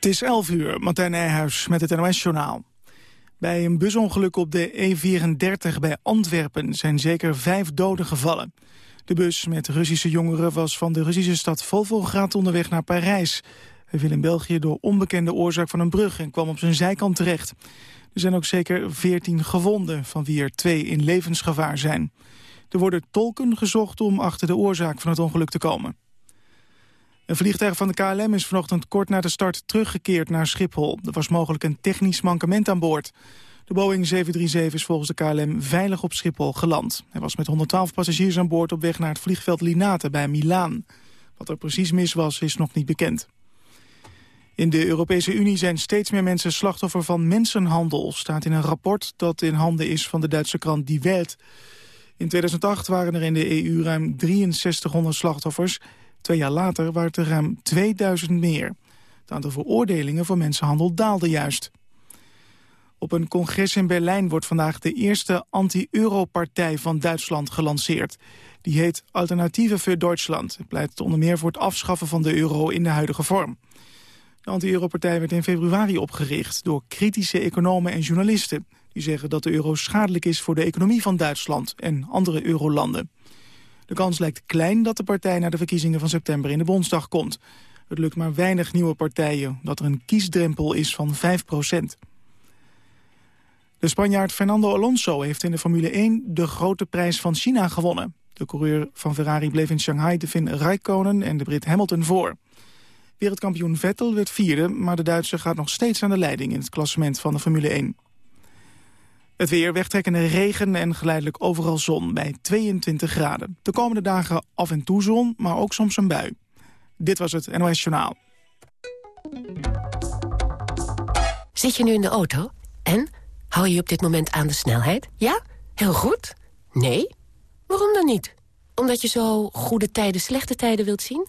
Het is 11 uur, Martijn Nijhuis met het NOS-journaal. Bij een busongeluk op de E34 bij Antwerpen zijn zeker vijf doden gevallen. De bus met Russische jongeren was van de Russische stad Volvolgrad onderweg naar Parijs. Hij viel in België door onbekende oorzaak van een brug en kwam op zijn zijkant terecht. Er zijn ook zeker veertien gewonden, van wie er twee in levensgevaar zijn. Er worden tolken gezocht om achter de oorzaak van het ongeluk te komen. Een vliegtuig van de KLM is vanochtend kort na de start teruggekeerd naar Schiphol. Er was mogelijk een technisch mankement aan boord. De Boeing 737 is volgens de KLM veilig op Schiphol geland. Hij was met 112 passagiers aan boord op weg naar het vliegveld Linate bij Milaan. Wat er precies mis was, is nog niet bekend. In de Europese Unie zijn steeds meer mensen slachtoffer van mensenhandel... staat in een rapport dat in handen is van de Duitse krant Die Welt. In 2008 waren er in de EU ruim 6300 slachtoffers... Twee jaar later waren het er ruim 2000 meer. Het aantal veroordelingen voor mensenhandel daalde juist. Op een congres in Berlijn wordt vandaag de eerste anti-euro-partij van Duitsland gelanceerd. Die heet Alternatieven voor Duitsland. Het pleit onder meer voor het afschaffen van de euro in de huidige vorm. De anti-euro-partij werd in februari opgericht door kritische economen en journalisten. Die zeggen dat de euro schadelijk is voor de economie van Duitsland en andere eurolanden. De kans lijkt klein dat de partij naar de verkiezingen van september in de Bondsdag komt. Het lukt maar weinig nieuwe partijen, dat er een kiesdrempel is van 5% De Spanjaard Fernando Alonso heeft in de Formule 1 de grote prijs van China gewonnen. De coureur van Ferrari bleef in Shanghai de Finn Raikkonen en de Brit Hamilton voor. Wereldkampioen Vettel werd vierde, maar de Duitser gaat nog steeds aan de leiding in het klassement van de Formule 1. Het weer, wegtrekkende regen en geleidelijk overal zon bij 22 graden. De komende dagen af en toe zon, maar ook soms een bui. Dit was het NOS Journaal. Zit je nu in de auto? En? Hou je op dit moment aan de snelheid? Ja? Heel goed? Nee? Waarom dan niet? Omdat je zo goede tijden, slechte tijden wilt zien?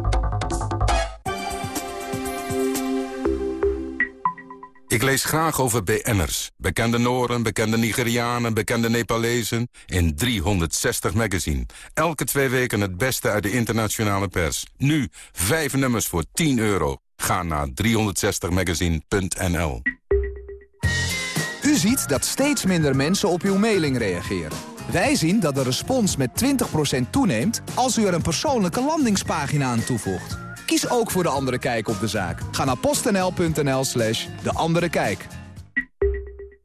Ik lees graag over BN'ers. Bekende Noren, bekende Nigerianen, bekende Nepalezen. In 360 magazine. Elke twee weken het beste uit de internationale pers. Nu, vijf nummers voor 10 euro. Ga naar 360magazine.nl U ziet dat steeds minder mensen op uw mailing reageren. Wij zien dat de respons met 20% toeneemt als u er een persoonlijke landingspagina aan toevoegt. Kies ook voor De Andere Kijk op de zaak. Ga naar postnl.nl slash De Andere Kijk.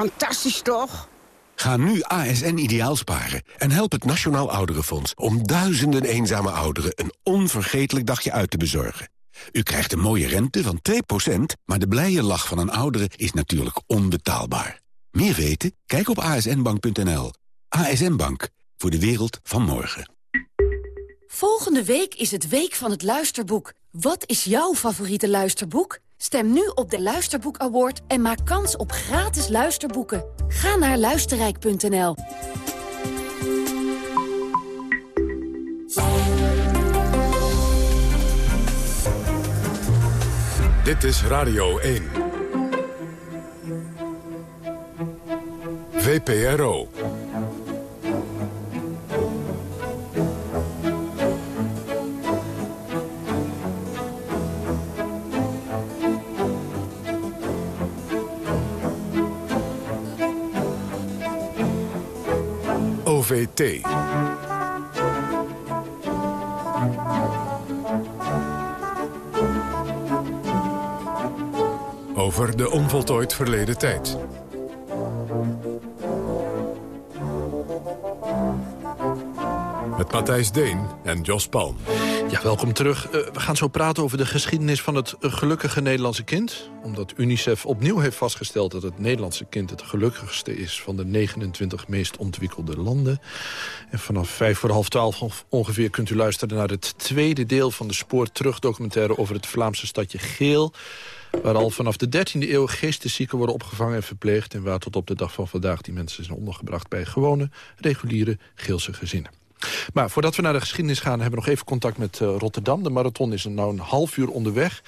Fantastisch toch? Ga nu ASN ideaal sparen en help het Nationaal Ouderenfonds... om duizenden eenzame ouderen een onvergetelijk dagje uit te bezorgen. U krijgt een mooie rente van 2%, maar de blije lach van een oudere is natuurlijk onbetaalbaar. Meer weten? Kijk op asnbank.nl. ASN Bank, voor de wereld van morgen. Volgende week is het Week van het Luisterboek. Wat is jouw favoriete luisterboek? Stem nu op de Luisterboek Award en maak kans op gratis luisterboeken. Ga naar luisterrijk.nl. Dit is Radio 1. VPRO. Over de onvoltooid verleden tijd. Met Matthijs Deen en Jos Palm. Ja, welkom terug. Uh, we gaan zo praten over de geschiedenis van het gelukkige Nederlandse kind. Omdat UNICEF opnieuw heeft vastgesteld dat het Nederlandse kind... het gelukkigste is van de 29 meest ontwikkelde landen. En vanaf vijf voor half twaalf ongeveer kunt u luisteren... naar het tweede deel van de Spoor Terug documentaire... over het Vlaamse stadje Geel waar al vanaf de 13e eeuw geesteszieken worden opgevangen en verpleegd... en waar tot op de dag van vandaag die mensen zijn ondergebracht... bij gewone, reguliere Geelse gezinnen. Maar voordat we naar de geschiedenis gaan, hebben we nog even contact met uh, Rotterdam. De marathon is nou een half uur onderweg.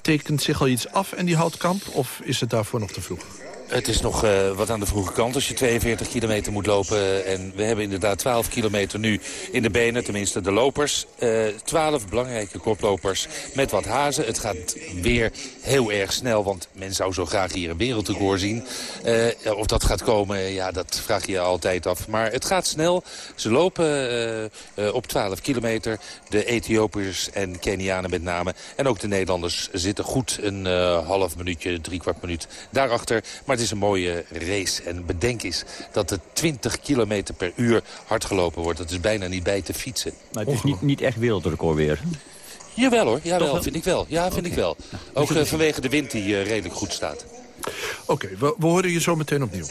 Tekent zich al iets af en die houtkamp, of is het daarvoor nog te vroeg? Het is nog uh, wat aan de vroege kant als je 42 kilometer moet lopen. En we hebben inderdaad 12 kilometer nu in de benen, tenminste de lopers. Uh, eh, 12 belangrijke koplopers met wat hazen. Het gaat weer heel erg snel, want men zou zo graag hier een wereldrecord zien. Uh, of dat gaat komen, ja, dat vraag je je altijd af. Maar het gaat snel. Ze lopen op 12 kilometer. De Ethiopiërs en Kenianen met name. En ook de Nederlanders zitten goed een half minuutje, drie kwart minuut daarachter. Maar is een mooie race. En bedenk eens dat er 20 km per uur hard gelopen wordt. Dat is bijna niet bij te fietsen. Maar het is niet, niet echt wereldrecord weer. Jawel hoor, jawel, wel? vind ik wel. Ja, vind ik wel. Ook uh, vanwege de wind die uh, redelijk goed staat. Oké, we, we horen je zo meteen opnieuw.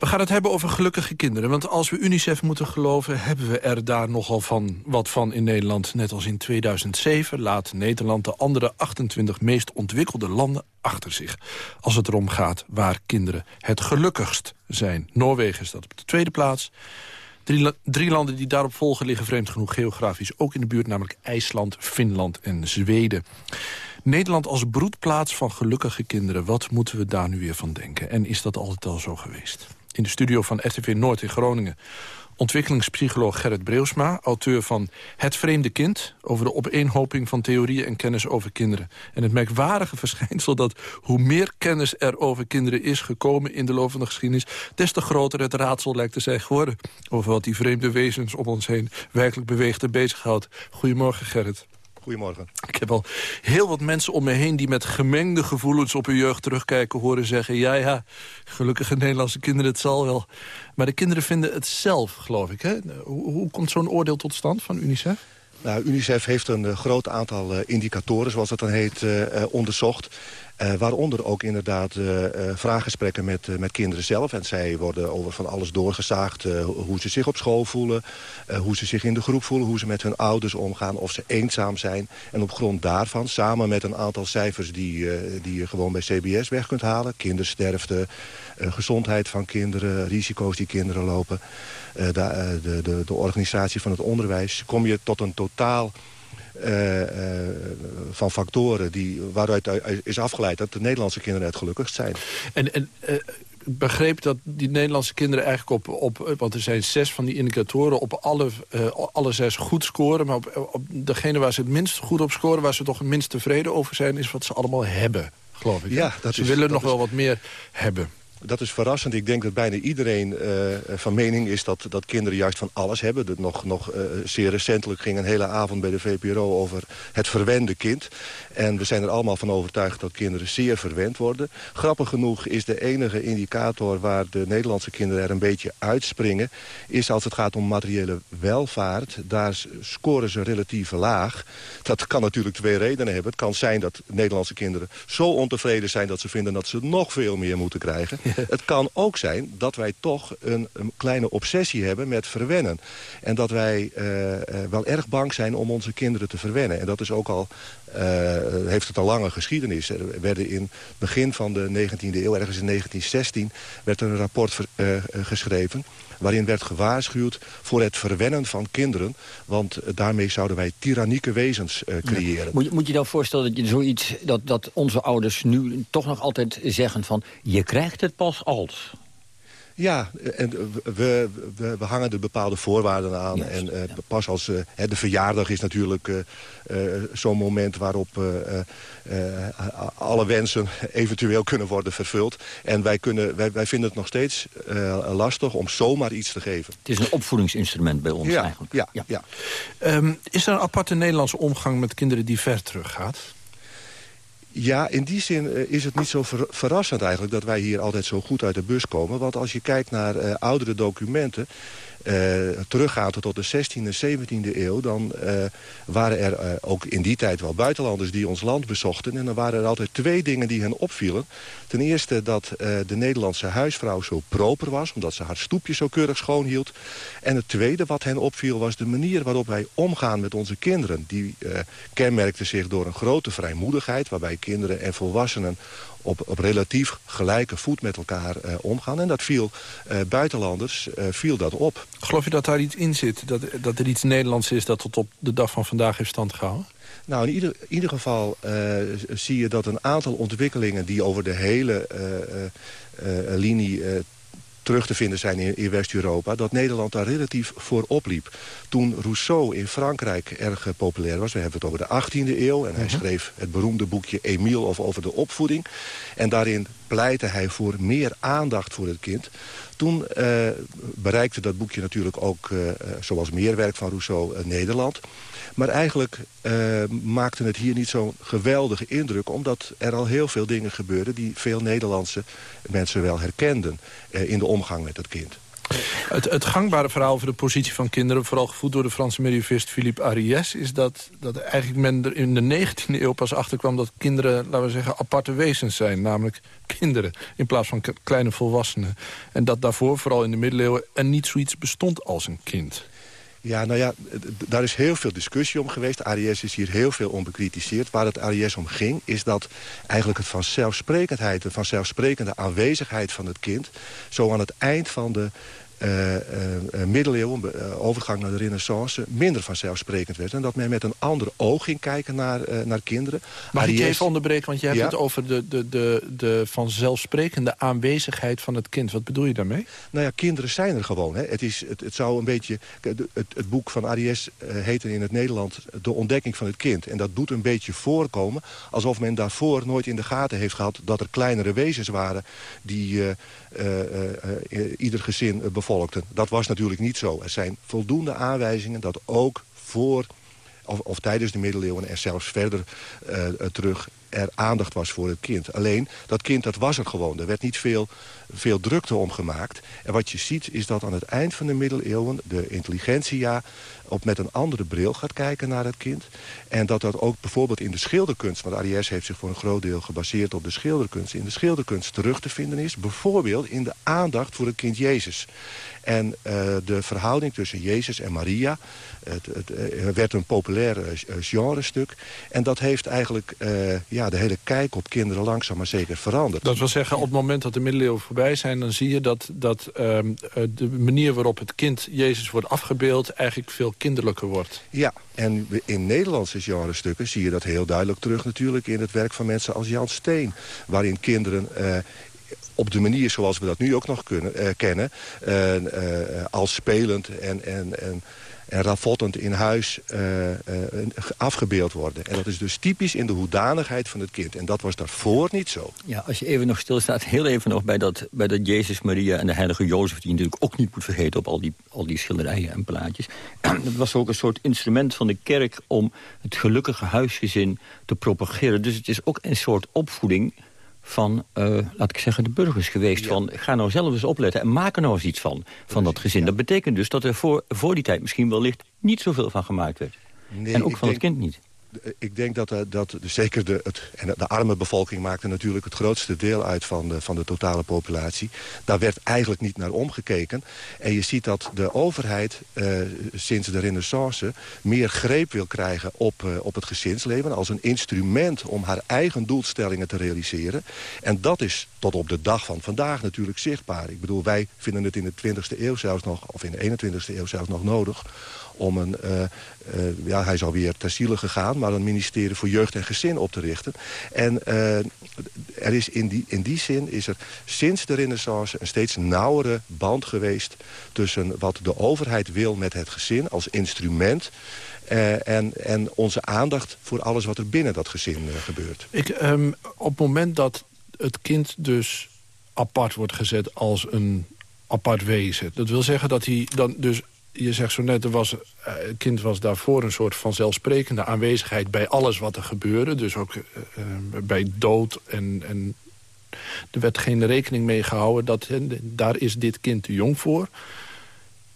We gaan het hebben over gelukkige kinderen. Want als we UNICEF moeten geloven... hebben we er daar nogal van wat van in Nederland. Net als in 2007 laat Nederland de andere 28 meest ontwikkelde landen achter zich. Als het erom gaat waar kinderen het gelukkigst zijn. Noorwegen staat op de tweede plaats. Drie, drie, landen die daarop volgen liggen vreemd genoeg geografisch ook in de buurt. Namelijk IJsland, Finland en Zweden. Nederland als broedplaats van gelukkige kinderen. Wat moeten we daar nu weer van denken? En is dat altijd al zo geweest? In de studio van RTV Noord in Groningen ontwikkelingspsycholoog Gerrit Breusma... auteur van Het Vreemde Kind... over de opeenhoping van theorieën en kennis over kinderen. En het merkwaardige verschijnsel dat hoe meer kennis er over kinderen is gekomen... in de loop van de geschiedenis, des te groter het raadsel lijkt te zijn geworden... over wat die vreemde wezens om ons heen werkelijk beweegt en bezighoudt. Goedemorgen, Gerrit. Goedemorgen. Ik heb al heel wat mensen om me heen die met gemengde gevoelens op hun jeugd terugkijken... horen zeggen, ja ja, gelukkige Nederlandse kinderen, het zal wel. Maar de kinderen vinden het zelf, geloof ik. Hè? Hoe, hoe komt zo'n oordeel tot stand van UNICEF? Nou, UNICEF heeft een uh, groot aantal uh, indicatoren, zoals dat dan heet, uh, onderzocht. Uh, waaronder ook inderdaad uh, uh, vraaggesprekken met, met kinderen zelf. En zij worden over van alles doorgezaagd. hoe ze zich op school voelen. hoe ze zich in de groep voelen. Hoe ze met hun ouders omgaan. Of ze eenzaam zijn. En op grond daarvan, samen met een aantal cijfers... die, die je gewoon bij CBS weg kunt halen. Kindersterfte, gezondheid van kinderen. Risico's die kinderen lopen. De, de, de organisatie van het onderwijs. Kom je tot een totaal uh, van factoren die, waaruit is afgeleid dat de Nederlandse kinderen het gelukkigst zijn. En, en uh, ik begreep dat die Nederlandse kinderen eigenlijk op, op want er zijn zes van die indicatoren, op alle, alle zes goed scoren. Maar op, op degene waar ze het minst goed op scoren, waar ze toch het minst tevreden over zijn, is wat ze allemaal hebben, geloof ik. Ja, dat ze is, willen dat nog is... wel wat meer hebben. Dat is verrassend. Ik denk dat bijna iedereen uh, van mening is dat, dat kinderen juist van alles hebben. Dat nog nog uh, zeer recentelijk ging een hele avond bij de VPRO over het verwende kind. En we zijn er allemaal van overtuigd dat kinderen zeer verwend worden. Grappig genoeg is de enige indicator waar de Nederlandse kinderen er een beetje uitspringen... is als het gaat om materiële welvaart. Daar scoren ze relatief laag. Dat kan natuurlijk twee redenen hebben. Het kan zijn dat Nederlandse kinderen zo ontevreden zijn... dat ze vinden dat ze nog veel meer moeten krijgen. Het kan ook zijn dat wij toch een, kleine obsessie hebben met verwennen. En dat wij uh, uh, wel erg bang zijn om onze kinderen te verwennen. En dat is ook al, uh, heeft het een lange geschiedenis. Er werden in het begin van de 19e eeuw, ergens in 1916... werd er een rapport geschreven waarin werd gewaarschuwd voor het verwennen van kinderen. Want daarmee zouden wij tyrannieke wezens uh, creëren. Ja. Moet, je, moet je dan voorstellen dat, je zoiets, dat, dat onze ouders nu toch nog altijd zeggen van... je krijgt het pas als... Ja, en we, we, we, hangen er bepaalde voorwaarden aan. Yes, en uh, ja. pas als uh, de verjaardag is natuurlijk uh, zo'n moment waarop alle wensen eventueel kunnen worden vervuld. En wij, kunnen, wij, wij vinden het nog steeds lastig om zomaar iets te geven. Het is een opvoedingsinstrument bij ons ja, eigenlijk. Ja, ja. ja. Um, is er een aparte Nederlandse omgang met kinderen die ver teruggaat? Ja, in die zin uh, is het niet zo ver verrassend eigenlijk... dat wij hier altijd zo goed uit de bus komen. Want als je kijkt naar uh, oudere documenten... teruggaat tot de 16e en 17e eeuw... dan waren er ook in die tijd wel buitenlanders die ons land bezochten. En dan waren er altijd twee dingen die hen opvielen. Ten eerste dat de Nederlandse huisvrouw zo proper was... omdat ze haar stoepje zo keurig schoon hield. En het tweede wat hen opviel was de manier waarop wij omgaan met onze kinderen. Die kenmerkte zich door een grote vrijmoedigheid... waarbij kinderen en volwassenen op, op relatief gelijke voet met elkaar uh, omgaan. En dat viel uh, buitenlanders uh, viel dat op. Geloof je dat daar iets in zit? Dat, dat er iets Nederlands is dat tot op de dag van vandaag heeft stand gehouden? Nou, in ieder, ieder geval zie je dat een aantal ontwikkelingen... die over de hele linie terug te vinden zijn in, in West-Europa... dat Nederland daar relatief voor opliep. Toen Rousseau in Frankrijk erg uh, populair was... we hebben het over de 18e eeuw... en hij -huh. schreef het beroemde boekje Emile of over de opvoeding. En daarin pleitte hij voor meer aandacht voor het kind. Toen uh, bereikte dat boekje natuurlijk ook, uh, zoals meer werk van Rousseau, Nederland... Maar eigenlijk uh, maakte het hier niet zo'n geweldige indruk... omdat er al heel veel dingen gebeurden... die veel Nederlandse mensen wel herkenden uh, in de omgang met het kind. Het, het, gangbare verhaal over de positie van kinderen... vooral gevoed door de Franse medievist Philippe Ariès... is dat, dat eigenlijk men er in de 19e eeuw pas achterkwam... dat kinderen, laten we zeggen, aparte wezens zijn. Namelijk kinderen, in plaats van kleine volwassenen. En dat daarvoor, vooral in de middeleeuwen... er niet zoiets bestond als een kind. Ja, nou ja, daar is heel veel discussie om geweest. ADS is hier heel veel om bekritiseerd. Waar het ADS om ging, is dat eigenlijk het vanzelfsprekendheid... de vanzelfsprekende aanwezigheid van het kind... zo aan het eind van de uh, uh, middeleeuwen, uh, overgang naar de renaissance... minder vanzelfsprekend werd. En dat men met een ander oog ging kijken naar, naar kinderen. Mag ik je even onderbreken, want je hebt ja? het over de, de, de, de vanzelfsprekende aanwezigheid van het kind. Wat bedoel je daarmee? Nou ja, kinderen zijn er gewoon. Hè. Het, is, het, het zou een beetje... Het, het boek van Aries heette in het Nederland De ontdekking van het kind. En dat doet een beetje voorkomen alsof men daarvoor nooit in de gaten heeft gehad... dat er kleinere wezens waren die ieder gezin bijvoorbeeld volkten. Dat was natuurlijk niet zo. Er zijn voldoende aanwijzingen dat ook voor of, of tijdens de middeleeuwen en zelfs verder terug er aandacht was voor het kind. Alleen, dat kind dat was er gewoon. Er werd niet veel, veel drukte om gemaakt. En wat je ziet is dat aan het eind van de middeleeuwen... de intelligentsia op met een andere bril gaat kijken naar het kind. En dat dat ook bijvoorbeeld in de schilderkunst... want Ariès heeft zich voor een groot deel gebaseerd op de schilderkunst... in de schilderkunst terug te vinden is. Bijvoorbeeld in de aandacht voor het kind Jezus. En uh, de verhouding tussen Jezus en Maria... Het, het, het werd een populair uh, genrestuk. En dat heeft eigenlijk ja, de hele kijk op kinderen langzaam maar zeker veranderd. Dat wil zeggen, op het moment dat de middeleeuwen voorbij zijn... dan zie je dat, dat uh, de manier waarop het kind Jezus wordt afgebeeld... eigenlijk veel kinderlijker wordt. Ja, en in Nederlandse genrestukken zie je dat heel duidelijk terug... natuurlijk in het werk van mensen als Jan Steen. Waarin kinderen uh, op de manier zoals we dat nu ook nog kunnen, uh, kennen... Uh, als spelend en, en, en, en ravottend in huis afgebeeld worden. En dat is dus typisch in de hoedanigheid van het kind. En dat was daarvoor niet zo. Ja, als je even nog stilstaat, heel even nog bij dat, bij dat Jezus, Maria en de heilige Jozef... die je natuurlijk ook niet moet vergeten op al die, al die schilderijen en plaatjes. dat was ook een soort instrument van de kerk om het gelukkige huisgezin te propageren. Dus het is ook een soort opvoeding van, uh, laat ik zeggen, de burgers geweest. Ja. Van, ga nou zelf eens opletten en maak er nou eens iets van, van dat gezin. Ja. Dat betekent dus dat er voor, voor die tijd misschien wellicht niet zoveel van gemaakt werd. Nee, en ook van denk, het kind niet ik denk dat, eh, dat zeker de, het, en de arme bevolking maakte natuurlijk het grootste deel uit van de, van de totale populatie. Daar werd eigenlijk niet naar omgekeken. En je ziet dat de overheid uh, sinds de renaissance meer greep wil krijgen op, op het gezinsleven. Als een instrument om haar eigen doelstellingen te realiseren. En dat is tot op de dag van vandaag natuurlijk zichtbaar. Ik bedoel, wij vinden het in de 20e eeuw zelfs nog, of in de 21e eeuw zelfs nog nodig om een, uh, uh, ja, hij is alweer ter ziele gegaan... maar een ministerie voor jeugd en gezin op te richten. En uh, er is in, die, in die zin is er sinds de renaissance... een steeds nauwere band geweest tussen wat de overheid wil met het gezin... als instrument... En, en onze aandacht voor alles wat er binnen dat gezin gebeurt. Ik, um, op het moment dat het kind dus apart wordt gezet als een apart wezen... dat wil zeggen dat hij dan dus je zegt zo net, er was, uh, het kind was daarvoor een soort van zelfsprekende aanwezigheid... bij alles wat er gebeurde. Dus ook uh, bij dood en, en er werd geen rekening mee gehouden... dat daar is dit kind te jong voor.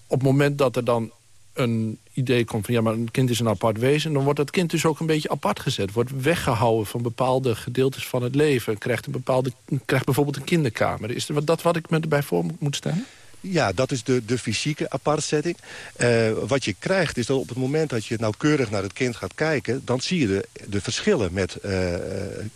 op het moment dat er dan een idee komt van... ja, maar een kind is een apart wezen... dan wordt dat kind dus ook een beetje apart gezet. Wordt weggehouden van bepaalde gedeeltes van het leven. Krijgt, een bepaalde, krijgt bijvoorbeeld een kinderkamer. Is dat wat ik me erbij voor moet stellen? Ja, dat is de, de fysieke apartzetting. Uh, wat je krijgt is dat op het moment dat je nauwkeurig naar het kind gaat kijken... dan zie je de, de verschillen met, uh,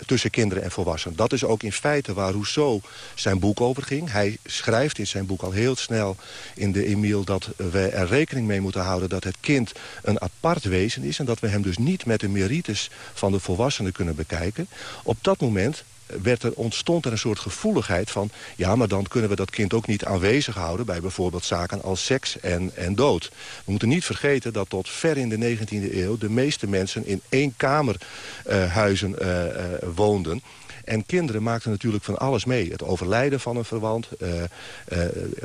tussen kinderen en volwassenen. Dat is ook in feite waar Rousseau zijn boek over ging. Hij schrijft in zijn boek al heel snel in de Emile... dat we er rekening mee moeten houden dat het kind een apart wezen is... en dat we hem dus niet met de merites van de volwassenen kunnen bekijken. Op dat moment werd er, ontstond er een soort gevoeligheid van... ja, maar dan kunnen we dat kind ook niet aanwezig houden... bij bijvoorbeeld zaken als seks en, en dood. We moeten niet vergeten dat tot ver in de 19e eeuw... de meeste mensen in één kamerhuizen uh, uh, woonden... En kinderen maakten natuurlijk van alles mee. Het overlijden van een verwant. Uh, uh,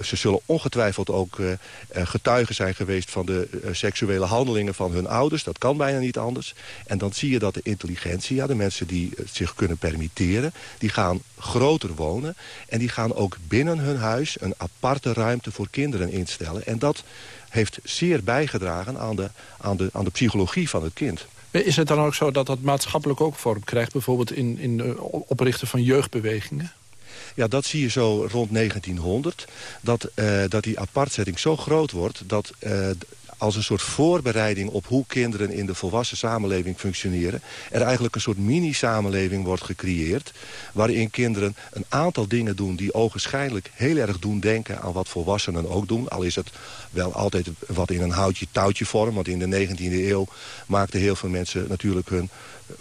ze zullen ongetwijfeld ook uh, getuigen zijn geweest... van de seksuele handelingen van hun ouders. Dat kan bijna niet anders. En dan zie je dat de intelligentie, ja, de mensen die het zich kunnen permitteren... die gaan groter wonen. En die gaan ook binnen hun huis een aparte ruimte voor kinderen instellen. En dat heeft zeer bijgedragen aan de, aan de, aan de psychologie van het kind. Is het dan ook zo dat dat maatschappelijk ook vorm krijgt... bijvoorbeeld in, in de oprichten van jeugdbewegingen? Ja, dat zie je zo rond 1900. Dat, uh, dat die apartzetting zo groot wordt... dat uh, als een soort voorbereiding op hoe kinderen in de volwassen samenleving functioneren... er eigenlijk een soort mini-samenleving wordt gecreëerd... waarin kinderen een aantal dingen doen die ogenschijnlijk heel erg doen denken... aan wat volwassenen ook doen. Al is het wel altijd wat in een houtje-touwtje vorm. Want in de 19e eeuw maakten heel veel mensen natuurlijk hun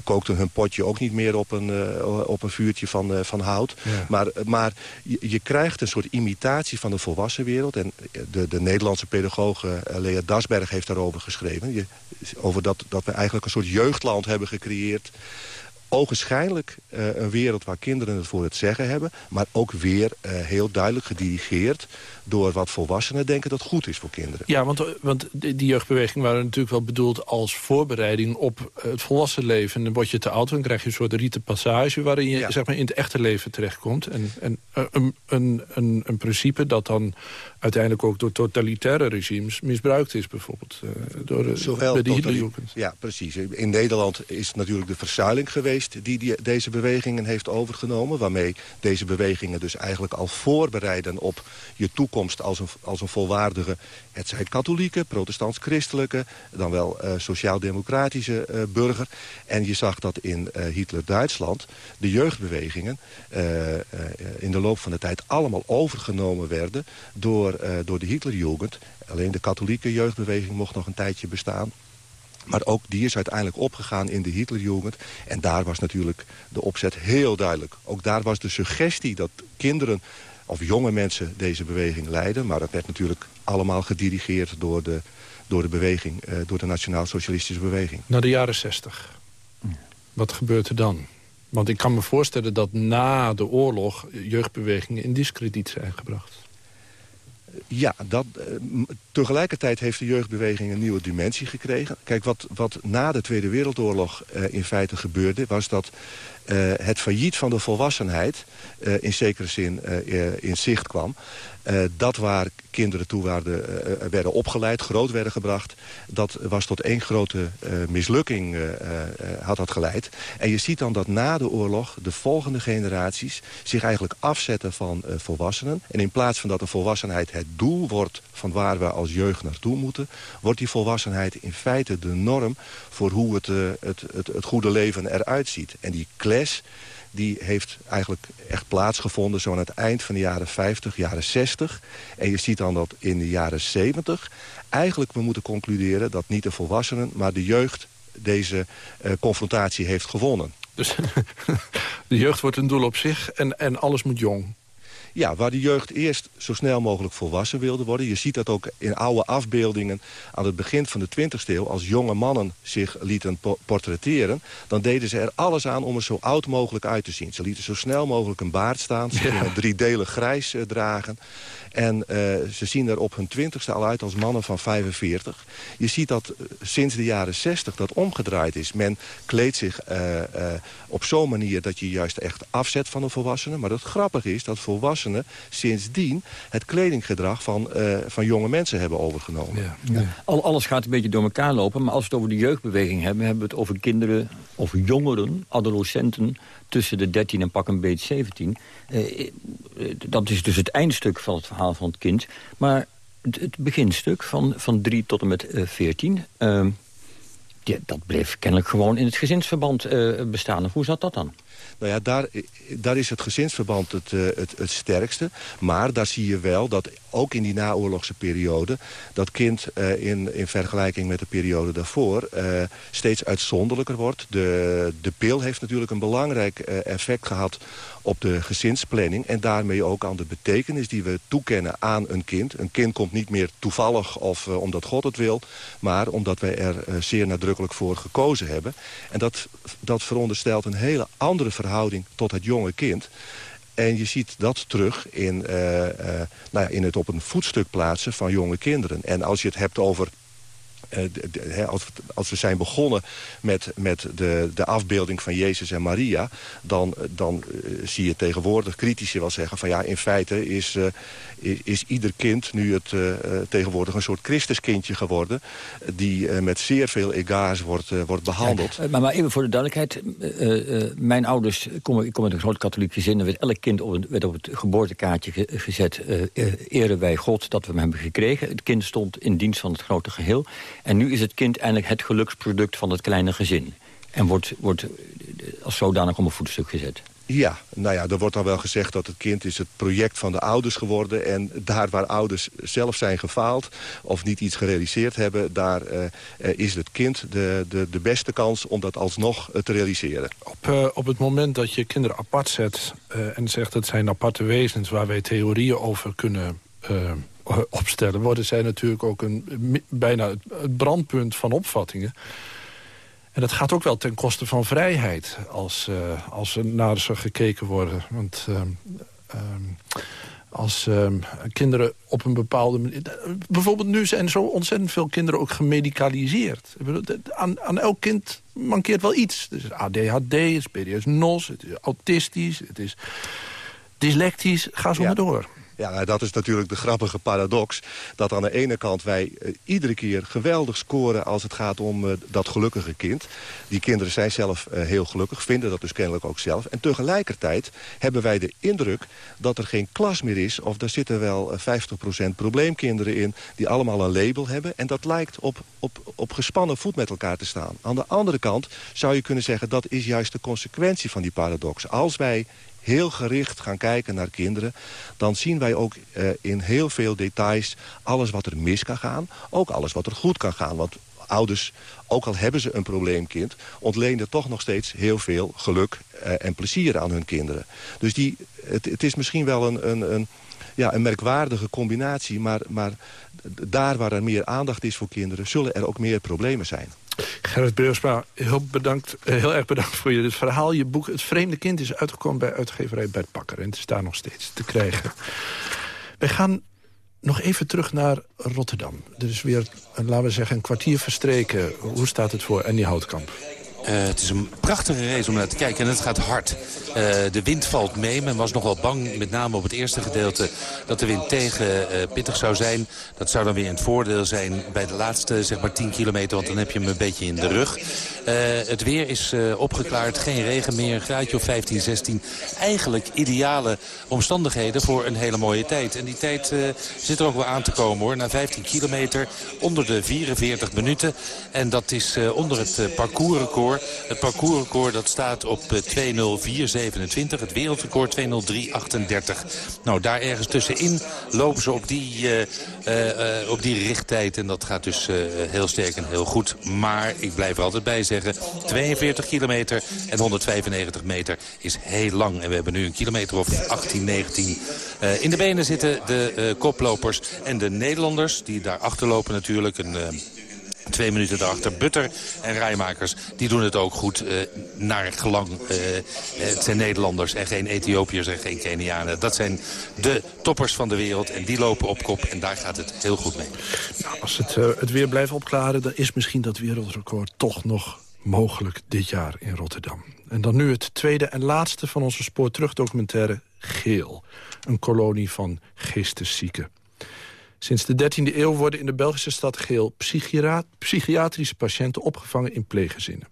kookten hun potje ook niet meer op een, uh, op een vuurtje van, uh, van hout. Ja. Maar, maar je, je, krijgt een soort imitatie van de volwassen wereld. En de, de Nederlandse pedagoog uh, Lea Dasberg heeft daarover geschreven. Je, over dat, dat we eigenlijk een soort jeugdland hebben gecreëerd ogenschijnlijk uh, een wereld waar kinderen het voor het zeggen hebben... maar ook weer uh, heel duidelijk gedirigeerd door wat volwassenen denken dat goed is voor kinderen. Ja, want, want die jeugdbewegingen waren natuurlijk wel bedoeld als voorbereiding op het volwassen leven. En dan word je te oud, dan krijg je een soort riete passage waarin je zeg maar, in het echte leven terechtkomt. En, en een, een, een, een principe dat dan uiteindelijk ook door totalitaire regimes misbruikt is bijvoorbeeld. Uh, door de, Zowel de Hitlerjugend. Ja, precies. In Nederland is natuurlijk de verzuiling geweest die, die deze bewegingen heeft overgenomen. Waarmee deze bewegingen dus eigenlijk al voorbereiden op je toekomst als een, als een volwaardige... het zijn katholieke, protestants-christelijke, dan wel uh, sociaal-democratische uh, burger. En je zag dat in Hitler-Duitsland de jeugdbewegingen in de loop van de tijd allemaal overgenomen werden door, door de Hitlerjugend. Alleen de katholieke jeugdbeweging mocht nog een tijdje bestaan. Maar ook die is uiteindelijk opgegaan in de Hitlerjugend. En daar was natuurlijk de opzet heel duidelijk. Ook daar was de suggestie dat kinderen of jonge mensen deze beweging leiden. Maar dat werd natuurlijk allemaal gedirigeerd door de, door de beweging, uh, door de Nationaal-Socialistische Beweging. Naar de jaren zestig. Wat gebeurt er dan? Want ik kan me voorstellen dat na de oorlog jeugdbewegingen in discrediet zijn gebracht. Ja, dat, uh, tegelijkertijd heeft de jeugdbeweging een nieuwe dimensie gekregen. Kijk, wat, wat na de Tweede Wereldoorlog uh, in feite gebeurde... was dat uh, het failliet van de volwassenheid in zekere zin in zicht kwam. Dat waar kinderen toe waren, werden opgeleid, groot werden gebracht... dat was tot één grote mislukking had dat geleid. En je ziet dan dat na de oorlog de volgende generaties... zich eigenlijk afzetten van volwassenen. En in plaats van dat de volwassenheid het doel wordt... van waar we als jeugd naartoe moeten... wordt die volwassenheid in feite de norm... voor hoe het, het, het, het goede leven eruit ziet. En die clash die heeft eigenlijk echt plaatsgevonden... zo aan het eind van de jaren 50, jaren 60. En je ziet dan dat in de jaren 70... eigenlijk we moeten concluderen dat niet de volwassenen... maar de jeugd deze uh, confrontatie heeft gewonnen. Dus de jeugd wordt een doel op zich en, en alles moet jong. Ja, waar de jeugd eerst zo snel mogelijk volwassen wilde worden. Je ziet dat ook in oude afbeeldingen aan het begin van de 20e eeuw... als jonge mannen zich lieten portretteren... dan deden ze er alles aan om er zo oud mogelijk uit te zien. Ze lieten zo snel mogelijk een baard staan. Ze gingen ja. driedelig grijs uh, dragen. En uh, ze zien er op hun twintigste al uit als mannen van 45. Je ziet dat uh, sinds de jaren 60 dat omgedraaid is. Men kleedt zich op zo'n manier dat je juist echt afzet van een volwassene. Maar het grappige is dat volwassenen volwassenen sindsdien het kledinggedrag van, van jonge mensen hebben overgenomen. Ja. Ja. Al, alles gaat een beetje door elkaar lopen, maar als we het over de jeugdbeweging hebben... hebben we het over kinderen of jongeren, adolescenten tussen de 13 en pak een beetje 17. dat is dus het eindstuk van het verhaal van het kind. Maar het, het beginstuk van, van 3 tot en met 14... Uh, ja, dat bleef kennelijk gewoon in het gezinsverband uh, bestaan. Of hoe zat dat dan? Nou ja, daar, daar is het gezinsverband het, uh, het, het sterkste. Maar daar zie je wel dat ook in die naoorlogse periode... dat kind uh, in, in vergelijking met de periode daarvoor uh, steeds uitzonderlijker wordt. De, de pil heeft natuurlijk een belangrijk effect gehad op de gezinsplanning... en daarmee ook aan de betekenis die we toekennen aan een kind. Een kind komt niet meer toevallig of uh, omdat God het wil... maar omdat wij er uh, zeer nadrukkelijk voor gekozen hebben. En dat, dat veronderstelt een hele andere verhouding tot het jonge kind... En je ziet dat terug in, uh, nou ja, in het op een voetstuk plaatsen van jonge kinderen. En als je het hebt over als, als, we zijn begonnen met, met de, de afbeelding van Jezus en Maria... dan, dan uh, zie je tegenwoordig critici wel zeggen van ja, in feite is, uh, is, ieder kind nu het tegenwoordig een soort Christuskindje geworden... die met zeer veel egaars wordt, wordt behandeld. Maar, maar even voor de duidelijkheid. mijn ouders, kom, ik kom uit een groot katholiek gezin... er werd elk kind op, werd op het geboortekaartje ge, gezet... eren wij God dat we hem hebben gekregen. Het kind stond in dienst van het grote geheel... En nu is het kind eindelijk het geluksproduct van het kleine gezin. En wordt, wordt als zodanig om een voetstuk gezet. Ja, nou ja, er wordt dan wel gezegd dat het kind is het project van de ouders geworden. En daar waar ouders zelf zijn gefaald of niet iets gerealiseerd hebben... daar uh, is het kind de, de, de beste kans om dat alsnog te realiseren. Op, uh, op het moment dat je kinderen apart zet en zegt dat zijn aparte wezens... waar wij theorieën over kunnen opstellen... worden zij natuurlijk ook een, bijna het brandpunt van opvattingen. En dat gaat ook wel ten koste van vrijheid als, uh, als er naar ze gekeken worden. Want uh, uh, als ehm, kinderen op een bepaalde manier... Bijvoorbeeld nu zijn zo ontzettend veel kinderen ook gemedicaliseerd. Aan, aan elk kind mankeert wel iets. Dus ADHD, het is PDS-NOS, het is autistisch, het is dyslectisch. Ga zo maar door. Ja, nou, dat is natuurlijk de grappige paradox. Dat aan de ene kant wij uh, iedere keer geweldig scoren als het gaat om uh, dat gelukkige kind. Die kinderen zijn zelf uh, heel gelukkig, vinden dat dus kennelijk ook zelf. En tegelijkertijd hebben wij de indruk dat er geen klas meer is... of er zitten wel 50% probleemkinderen in die allemaal een label hebben. En dat lijkt op, op, op gespannen voet met elkaar te staan. Aan de andere kant zou je kunnen zeggen... dat is juist de consequentie van die paradox. Als wij heel gericht gaan kijken naar kinderen... dan zien wij ook uh, in heel veel details alles wat er mis kan gaan. Ook alles wat er goed kan gaan. Want ouders, ook al hebben ze een probleemkind... ontlenen toch nog steeds heel veel geluk uh, en plezier aan hun kinderen. Dus die, het, het is misschien wel een, een, een, ja, een merkwaardige combinatie... Maar, maar daar waar er meer aandacht is voor kinderen... zullen er ook meer problemen zijn. Gerrit Breusma, heel, bedankt, eh, heel erg bedankt voor je verhaal. Je boek Het Vreemde Kind is uitgekomen bij uitgeverij Bert. En het is daar nog steeds te krijgen. Wij gaan nog even terug naar Rotterdam. Er is weer, laten we zeggen, een kwartier verstreken. Hoe staat het voor Andy Houtkamp? Uh, het is een prachtige race om naar te kijken en het gaat hard. Uh, de wind valt mee. Men was nogal bang, met name op het eerste gedeelte... dat de wind tegen uh, pittig zou zijn. Dat zou dan weer het voordeel zijn bij de laatste zeg maar 10 kilometer... want dan heb je hem een beetje in de rug. het weer is opgeklaard, geen regen meer, een graadje of 15, 16. Eigenlijk ideale omstandigheden voor een hele mooie tijd. En die tijd zit er ook wel aan te komen hoor. Na 15 kilometer onder de 44 minuten. En dat is onder het parcoursrecord het parcoursrecord dat staat op 2.04.27. Eh, het wereldrecord 2.03.38. Nou, daar ergens tussenin lopen ze op die, uh, op die richttijd. En dat gaat dus heel sterk en heel goed. Maar ik blijf er altijd bij zeggen... 42 kilometer en 195 meter is heel lang. En we hebben nu een kilometer of 18, 19. in de benen zitten de koplopers en de Nederlanders... die daar achterlopen natuurlijk... Een, Twee minuten daarachter Butter en Rijmakers. Die doen het ook goed uh, naar gelang. Uh, het zijn Nederlanders en geen Ethiopiërs en geen Kenianen. Dat zijn de toppers van de wereld en die lopen op kop. En daar gaat het heel goed mee. Nou, als het, het weer blijft opklaren... dan is misschien dat wereldrecord toch nog mogelijk dit jaar in Rotterdam. En dan nu het tweede en laatste van onze spoor terug documentaire Geel. Een kolonie van geesteszieken. Sinds de 13e eeuw worden in de Belgische stad Geel... psychiatrische patiënten opgevangen in pleeggezinnen.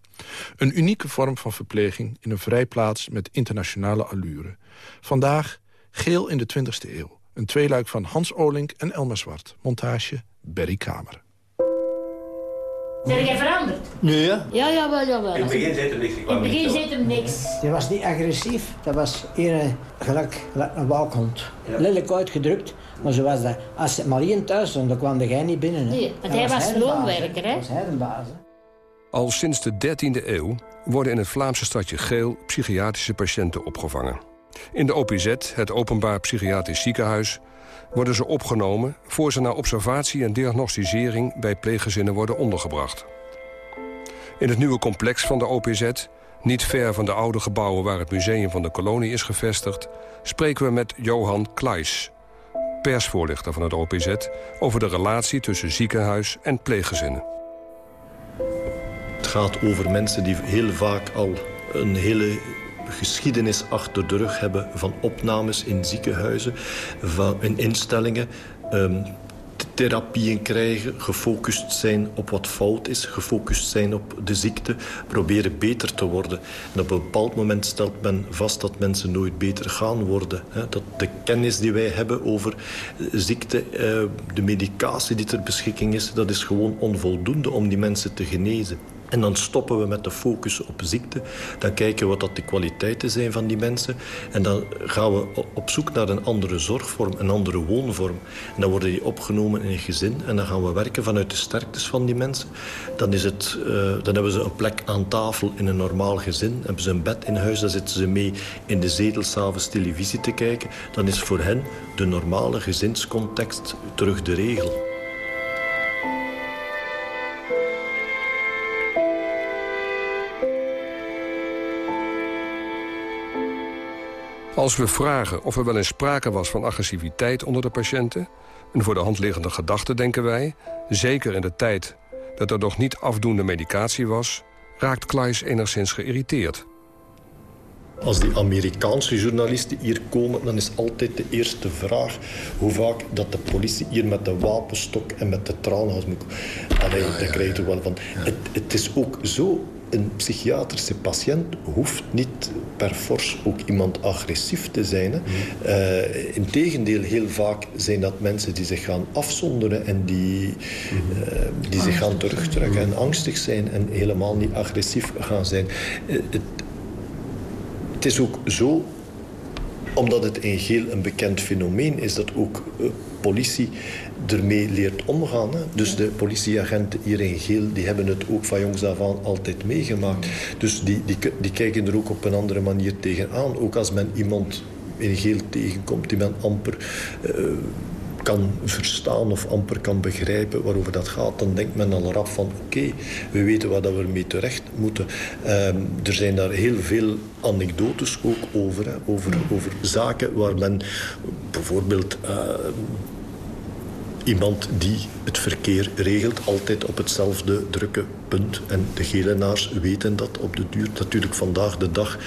Een unieke vorm van verpleging in een vrijplaats met internationale allure. Vandaag Geel in de 20e eeuw. Een tweeluik van Hans Olink en Elmer Zwart. Montage Berry Kamer. Zijn jij veranderd? Nee. Ja, ja, wel, ja, wel. In het begin zit er niks. In het begin zit er niks. Die was niet agressief. Dat was eerder gelijk, gelijk een waakhond. Ja. Lelijk uitgedrukt. Maar zo was dat. Als Marien thuis stond, dan kwam jij niet binnen. Hè. Nee, want hij was loonwerker, hè? was hij een baas. Al sinds de 13e eeuw worden in het Vlaamse stadje Geel psychiatrische patiënten opgevangen. In de OPZ, het Openbaar Psychiatrisch Ziekenhuis, worden ze opgenomen... voor ze naar observatie en diagnostisering bij pleeggezinnen worden ondergebracht. In het nieuwe complex van de OPZ, niet ver van de oude gebouwen... waar het museum van de kolonie is gevestigd... spreken we met Johan Kleis, persvoorlichter van het OPZ... over de relatie tussen ziekenhuis en pleeggezinnen. Het gaat over mensen die heel vaak al een hele geschiedenis achter de rug hebben van opnames in ziekenhuizen, van, in instellingen. Um, therapieën krijgen, gefocust zijn op wat fout is, gefocust zijn op de ziekte, proberen beter te worden. En op een bepaald moment stelt men vast dat mensen nooit beter gaan worden. Dat de kennis die wij hebben over ziekte, eh, de medicatie die ter beschikking is, dat is gewoon onvoldoende om die mensen te genezen. En dan stoppen we met de focus op ziekte. Dan kijken we wat dat de kwaliteiten zijn van die mensen. En dan gaan we op zoek naar een andere zorgvorm, een andere woonvorm. En dan worden die opgenomen in een gezin. En dan gaan we werken vanuit de sterktes van die mensen. Dan, is het, uh, dan hebben ze een plek aan tafel in een normaal gezin. Dan hebben ze een bed in huis. Dan zitten ze mee in de zetel televisie te kijken. Dan is voor hen de normale gezinscontext terug de regel. Als we vragen of er wel eens sprake was van agressiviteit onder de patiënten... een voor de hand liggende gedachte, denken wij... zeker in de tijd dat er nog niet afdoende medicatie was... raakt Kleis enigszins geïrriteerd. Als die Amerikaanse journalisten hier komen, dan is altijd de eerste vraag hoe vaak dat de politie hier met de wapenstok en met de traangas moet. Allee, daar krijg je wel van. Het, het is ook zo een psychiatrische patiënt hoeft niet per fors ook iemand agressief te zijn. Hè. Uh, Integendeel, heel vaak zijn dat mensen die zich gaan afzonderen en die, uh, die zich gaan terugtrekken en angstig zijn en helemaal niet agressief gaan zijn. Uh, het, het is ook zo omdat het in geel een bekend fenomeen is dat ook politie ermee leert omgaan. Hè. Dus de politieagenten hier in Geel die hebben het ook van jongs af aan altijd meegemaakt. Dus die, die, die kijken er ook op een andere manier tegenaan. Ook als men iemand in Geel tegenkomt die men amper... Uh, kan verstaan of amper kan begrijpen waarover dat gaat, dan denkt men al rap van oké, we weten waar dat we mee terecht moeten. Um, er zijn daar heel veel anekdotes ook over, hè, over, over zaken waar men bijvoorbeeld uh, iemand die het verkeer regelt, altijd op hetzelfde drukke punt. En de gelenaars weten dat op de duur. Natuurlijk, vandaag de dag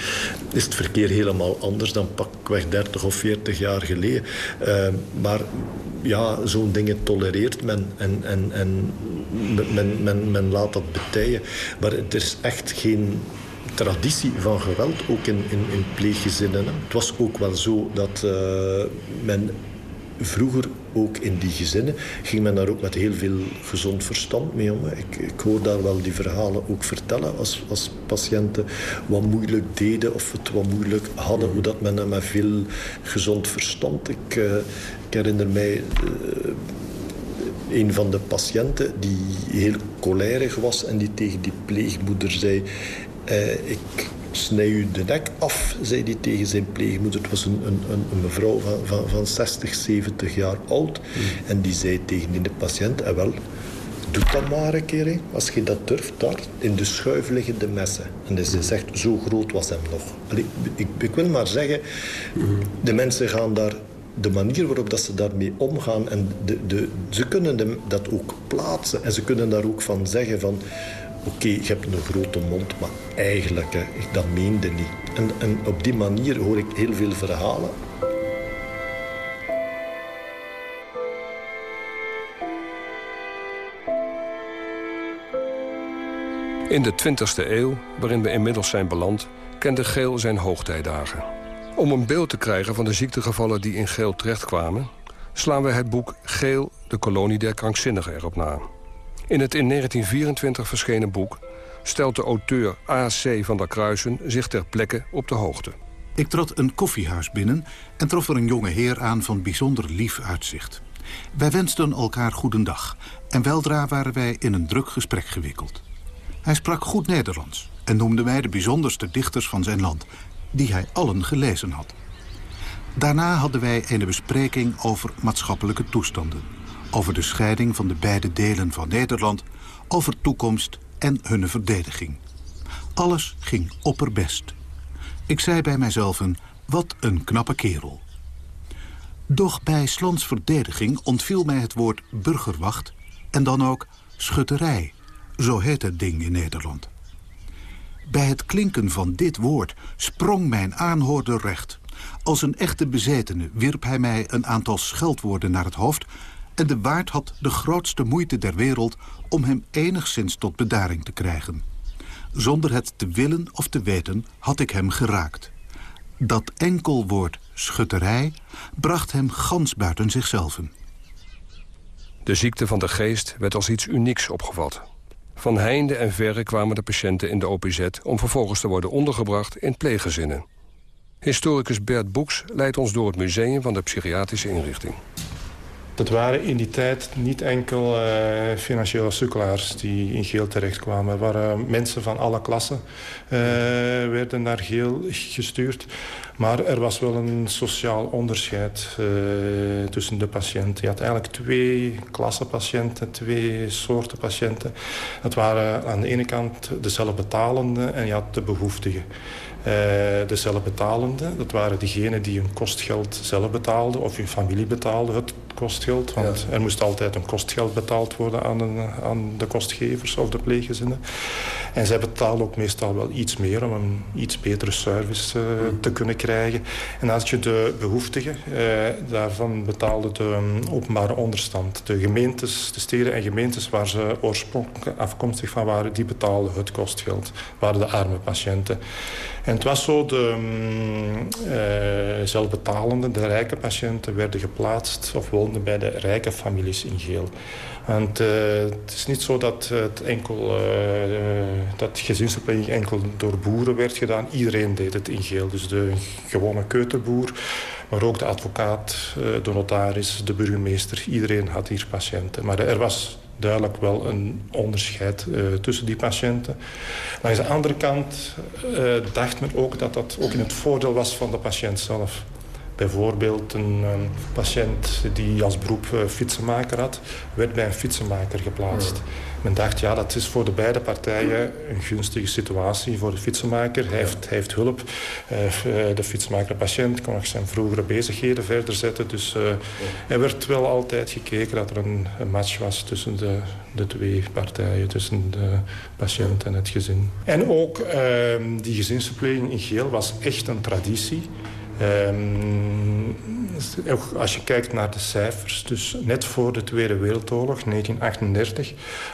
is het verkeer helemaal anders dan pakweg 30 of 40 jaar geleden. Uh, maar ja, zo'n dingen tolereert men en, en, en men, men, men laat dat betijen. Maar het is echt geen traditie van geweld, ook in, in, in pleeggezinnen. Het was ook wel zo dat uh, men vroeger ook in die gezinnen ging men daar ook met heel veel gezond verstand mee om. Ik, ik hoor daar wel die verhalen ook vertellen als, als patiënten wat moeilijk deden of het wat moeilijk hadden, hoe dat men met veel gezond verstand. Ik, ik herinner mij uh, een van de patiënten die heel cholerig was en die tegen die pleegmoeder zei... Uh, ik snij u de nek af, zei hij tegen zijn pleegmoeder. Het was een, een, een mevrouw van, van, van 60, 70 jaar oud. Mm. En die zei tegen de patiënt, en wel, doe dat maar een keer. Hè. Als je dat durft, daar in de schuif liggen de messen. En dus ze zegt, zo groot was hem nog. Allee, ik, ik, wil maar zeggen, mm. de mensen gaan daar de manier waarop dat ze daarmee omgaan. En de, de, ze kunnen dat ook plaatsen. En ze kunnen daar ook van zeggen van oké, ik je hebt een grote mond, maar eigenlijk, dat meende niet. En, en op die manier hoor ik heel veel verhalen. In de 20e eeuw, waarin we inmiddels zijn beland, kende Geel zijn hoogtijdagen. Om een beeld te krijgen van de ziektegevallen die in Geel terechtkwamen... slaan we het boek Geel, de kolonie der krankzinnigen erop na. In het in 1924 verschenen boek stelt de auteur A.C. van der Kruisen zich ter plekke op de hoogte. Ik trad een koffiehuis binnen en trof er een jonge heer aan van bijzonder lief uitzicht. Wij wensten elkaar goedendag en weldra waren wij in een druk gesprek gewikkeld. Hij sprak goed Nederlands en noemde mij de bijzonderste dichters van zijn land... die hij allen gelezen had. Daarna hadden wij een bespreking over maatschappelijke toestanden... over de scheiding van de beide delen van Nederland... over toekomst en hun verdediging. Alles ging opperbest. Ik zei bij mijzelf, wat een knappe kerel. Doch bij Slans verdediging ontviel mij het woord burgerwacht... en dan ook schutterij, zo heet het ding in Nederland. Bij het klinken van dit woord sprong mijn aanhoorder recht. Als een echte bezetene wierp hij mij een aantal scheldwoorden naar het hoofd... en de waard had de grootste moeite der wereld om hem enigszins tot bedaring te krijgen. Zonder het te willen of te weten had ik hem geraakt. Dat enkel woord schutterij bracht hem gans buiten zichzelf. De ziekte van de geest werd als iets unieks opgevat. Van heinde en verre kwamen de patiënten in de OPZ... om vervolgens te worden ondergebracht in pleeggezinnen. Historicus Bert Boeks leidt ons door het museum van de psychiatrische inrichting. Het waren in die tijd niet enkel uh, financiële sukkelaars die in Geel terechtkwamen. Er waren mensen van alle klassen uh, werden naar Geel gestuurd. Maar er was wel een sociaal onderscheid uh, tussen de patiënten. Je had eigenlijk twee klassen patiënten, twee soorten patiënten. Dat waren aan de ene kant de zelfbetalenden en je had de behoeftigen. Uh, de zelfbetalenden, dat waren diegenen die hun kostgeld zelf betaalden... of hun familie betaalde het kostgeld. Want er moest altijd een kostgeld betaald worden aan, een, aan de kostgevers of de pleeggezinnen. En zij betaalden ook meestal wel iets meer om een iets betere service uh, te kunnen krijgen. En als je de behoeftigen, uh, daarvan betaalde de um, openbare onderstand. De gemeentes, de steden en gemeentes waar ze oorspronkelijk afkomstig van waren... die betaalden het kostgeld, waren de arme patiënten. En het was zo, de uh, zelfbetalende, de rijke patiënten werden geplaatst... of woonden bij de rijke families in Geel. Want uh, het is niet zo dat, het enkel, uh, dat enkel door boeren werd gedaan. Iedereen deed het in Geel. Dus de gewone keuterboer, maar ook de advocaat, de notaris, de burgemeester. Iedereen had hier patiënten. Maar er was duidelijk wel een onderscheid uh, tussen die patiënten. Langs de andere kant uh, dacht men ook dat dat ook in het voordeel was van de patiënt zelf. Bijvoorbeeld een um, patiënt die als beroep uh, fietsenmaker had, werd bij een fietsenmaker geplaatst. Men dacht, ja, dat is voor de beide partijen een gunstige situatie. Voor de fietsenmaker, hij heeft, hij heeft hulp. Uh, de fietsenmaker-patiënt kon nog zijn vroegere bezigheden verder zetten. Dus uh, er werd wel altijd gekeken dat er een, een match was tussen de, de twee partijen. Tussen de patiënt en het gezin. En ook uh, die gezinsverpleging in geel was echt een traditie. Um, als je kijkt naar de cijfers, dus net voor de Tweede Wereldoorlog, 1938,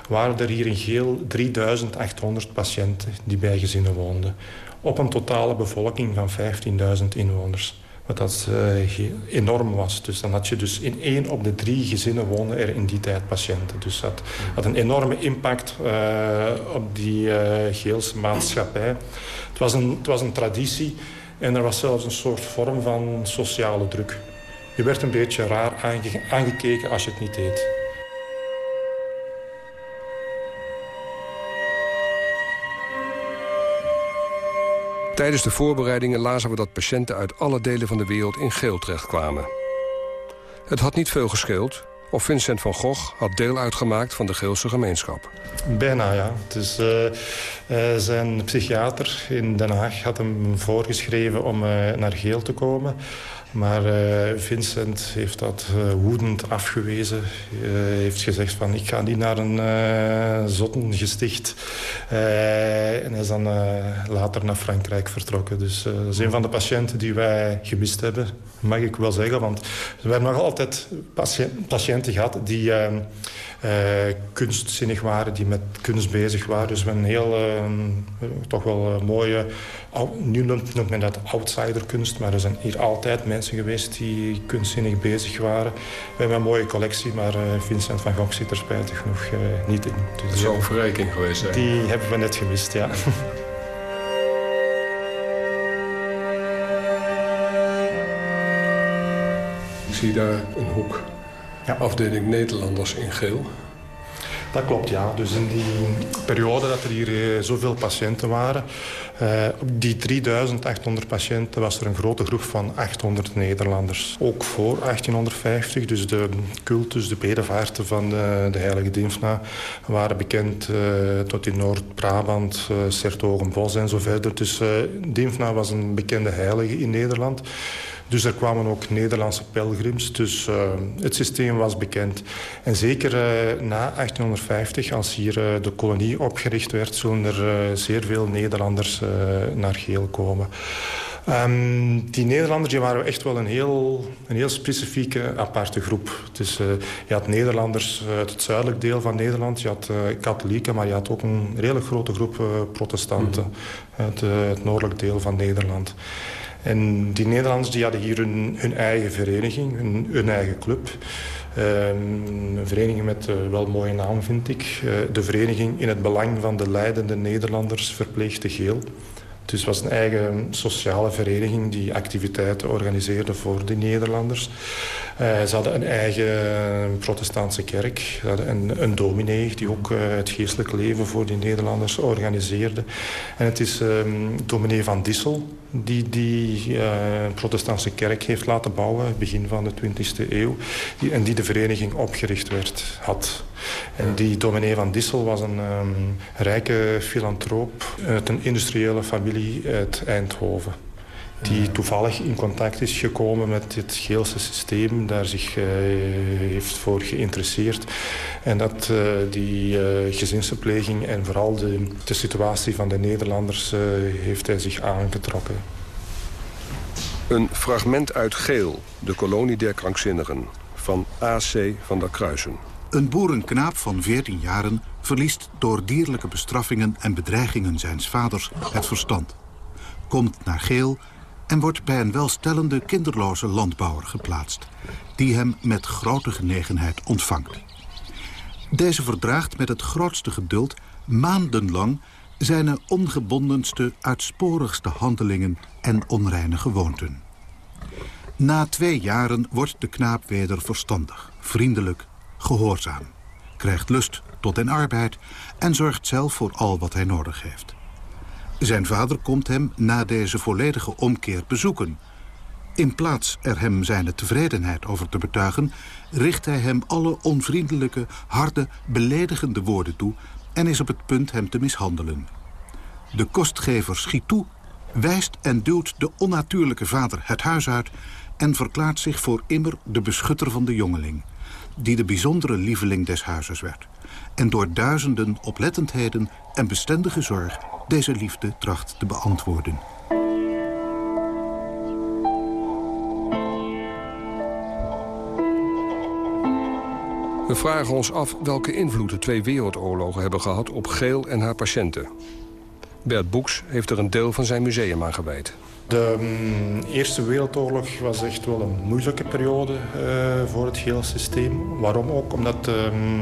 waren er hier in Geel 3800 patiënten die bij gezinnen woonden. Op een totale bevolking van 15.000 inwoners. Wat dat uh, enorm was. Dus dan had je dus in één op de drie gezinnen wonen er in die tijd patiënten. Dus dat had een enorme impact uh, op die uh, Geelse maatschappij. Het was een, het was een traditie. En er was zelfs een soort vorm van sociale druk. Je werd een beetje raar aange aangekeken als je het niet deed. Tijdens de voorbereidingen lazen we dat patiënten uit alle delen van de wereld in geel terechtkwamen. Het had niet veel gescheeld of Vincent van Gogh had deel uitgemaakt van de Geelse gemeenschap. Bijna, ja. Dus, zijn psychiater in Den Haag had hem voorgeschreven om uh, naar Geel te komen. Maar uh, Vincent heeft dat uh, woedend afgewezen. Uh, heeft gezegd van ik ga niet naar een zottengesticht. en hij is dan later naar Frankrijk vertrokken. Dus dat is een van de patiënten die wij gemist hebben. Mag ik wel zeggen. Want we hebben nog altijd patiënten gehad die kunstzinnig waren, die met kunst bezig waren. Dus een heel, uh, toch wel uh, mooie, nu noemt, men dat outsiderkunst, maar er zijn hier altijd mensen geweest die kunstzinnig bezig waren. We hebben een mooie collectie, maar Vincent van Gogh zit er spijtig genoeg niet in. Dus, dat is een verrijking geweest, hè? Die hebben we net gemist, ja. Ik zie daar een hoek ja. afdeling Nederlanders in geel. Dat klopt, ja. Dus in die periode dat er hier eh, zoveel patiënten waren... Uh, op die 3800 patiënten was er een grote groep van 800 Nederlanders. Ook voor 1850, dus de cultus, de bedevaarten van de, de heilige Dimfna... waren bekend tot in Noord-Brabant, uh, Sertogenbos en zo verder. Dus Dimfna was een bekende heilige in Nederland... Dus er kwamen ook Nederlandse pelgrims. Dus uh, het systeem was bekend. En zeker uh, na 1850, als hier uh, de kolonie opgericht werd... zullen er zeer veel Nederlanders naar Geel komen. Um, die Nederlanders die waren echt wel een heel, een heel specifieke aparte groep. Dus, je had Nederlanders uit het zuidelijk deel van Nederland. Je had katholieken, maar je had ook een redelijk grote groep protestanten... Mm. uit het noordelijk deel van Nederland. En die Nederlanders die hadden hier hun, eigen vereniging, hun, eigen club. Um, een vereniging met uh, wel mooie naam, vind ik. Uh, de vereniging in het belang van de leidende Nederlanders verpleegde geel. Dus het was een eigen sociale vereniging die activiteiten organiseerde voor de Nederlanders. Uh, ze hadden een eigen protestantse kerk. Ze hadden een, een dominee die ook uh, het geestelijk leven voor die Nederlanders organiseerde. En het is um, dominee van Dissel die die uh, protestantse kerk heeft laten bouwen... begin van de 20e eeuw. Die, en die de vereniging opgericht werd, had. En die dominee van Dissel was een um, rijke filantroop... uit een industriële familie uit Eindhoven die toevallig in contact is gekomen met dit Geelse systeem, daar zich uh, heeft voor geïnteresseerd. En dat uh, die uh, gezinsverpleging en vooral de, de situatie van de Nederlanders heeft hij zich aangetrokken. Een fragment uit Geel, de kolonie der krankzinnigen, van A.C. van der Kruisen. Een boerenknaap van 14 jaren verliest door dierlijke bestraffingen en bedreigingen zijns vaders het verstand. Komt naar Geel en wordt bij een welstellende kinderloze landbouwer geplaatst... die hem met grote genegenheid ontvangt. Deze verdraagt met het grootste geduld maandenlang... zijn ongebondenste, uitsporigste handelingen en onreine gewoonten. Na twee jaren wordt de knaap weder verstandig, vriendelijk, gehoorzaam. Krijgt lust tot den arbeid en zorgt zelf voor al wat hij nodig heeft. Zijn vader komt hem na deze volledige omkeer bezoeken. In plaats er hem zijn tevredenheid over te betuigen... richt hij hem alle onvriendelijke, harde, beledigende woorden toe... en is op het punt hem te mishandelen. De kostgever schiet toe, wijst en duwt de onnatuurlijke vader het huis uit... en verklaart zich voor immer de beschutter van de jongeling... die de bijzondere lieveling des huizes werd... en door duizenden oplettendheden en bestendige zorg deze liefde tracht te beantwoorden. We vragen ons af welke invloed de twee wereldoorlogen hebben gehad op Geel en haar patiënten. Bert Boeks heeft er een deel van zijn museum aan gewijd. De um, Eerste Wereldoorlog was echt wel een moeilijke periode uh, voor het hele systeem. Waarom ook? Omdat um,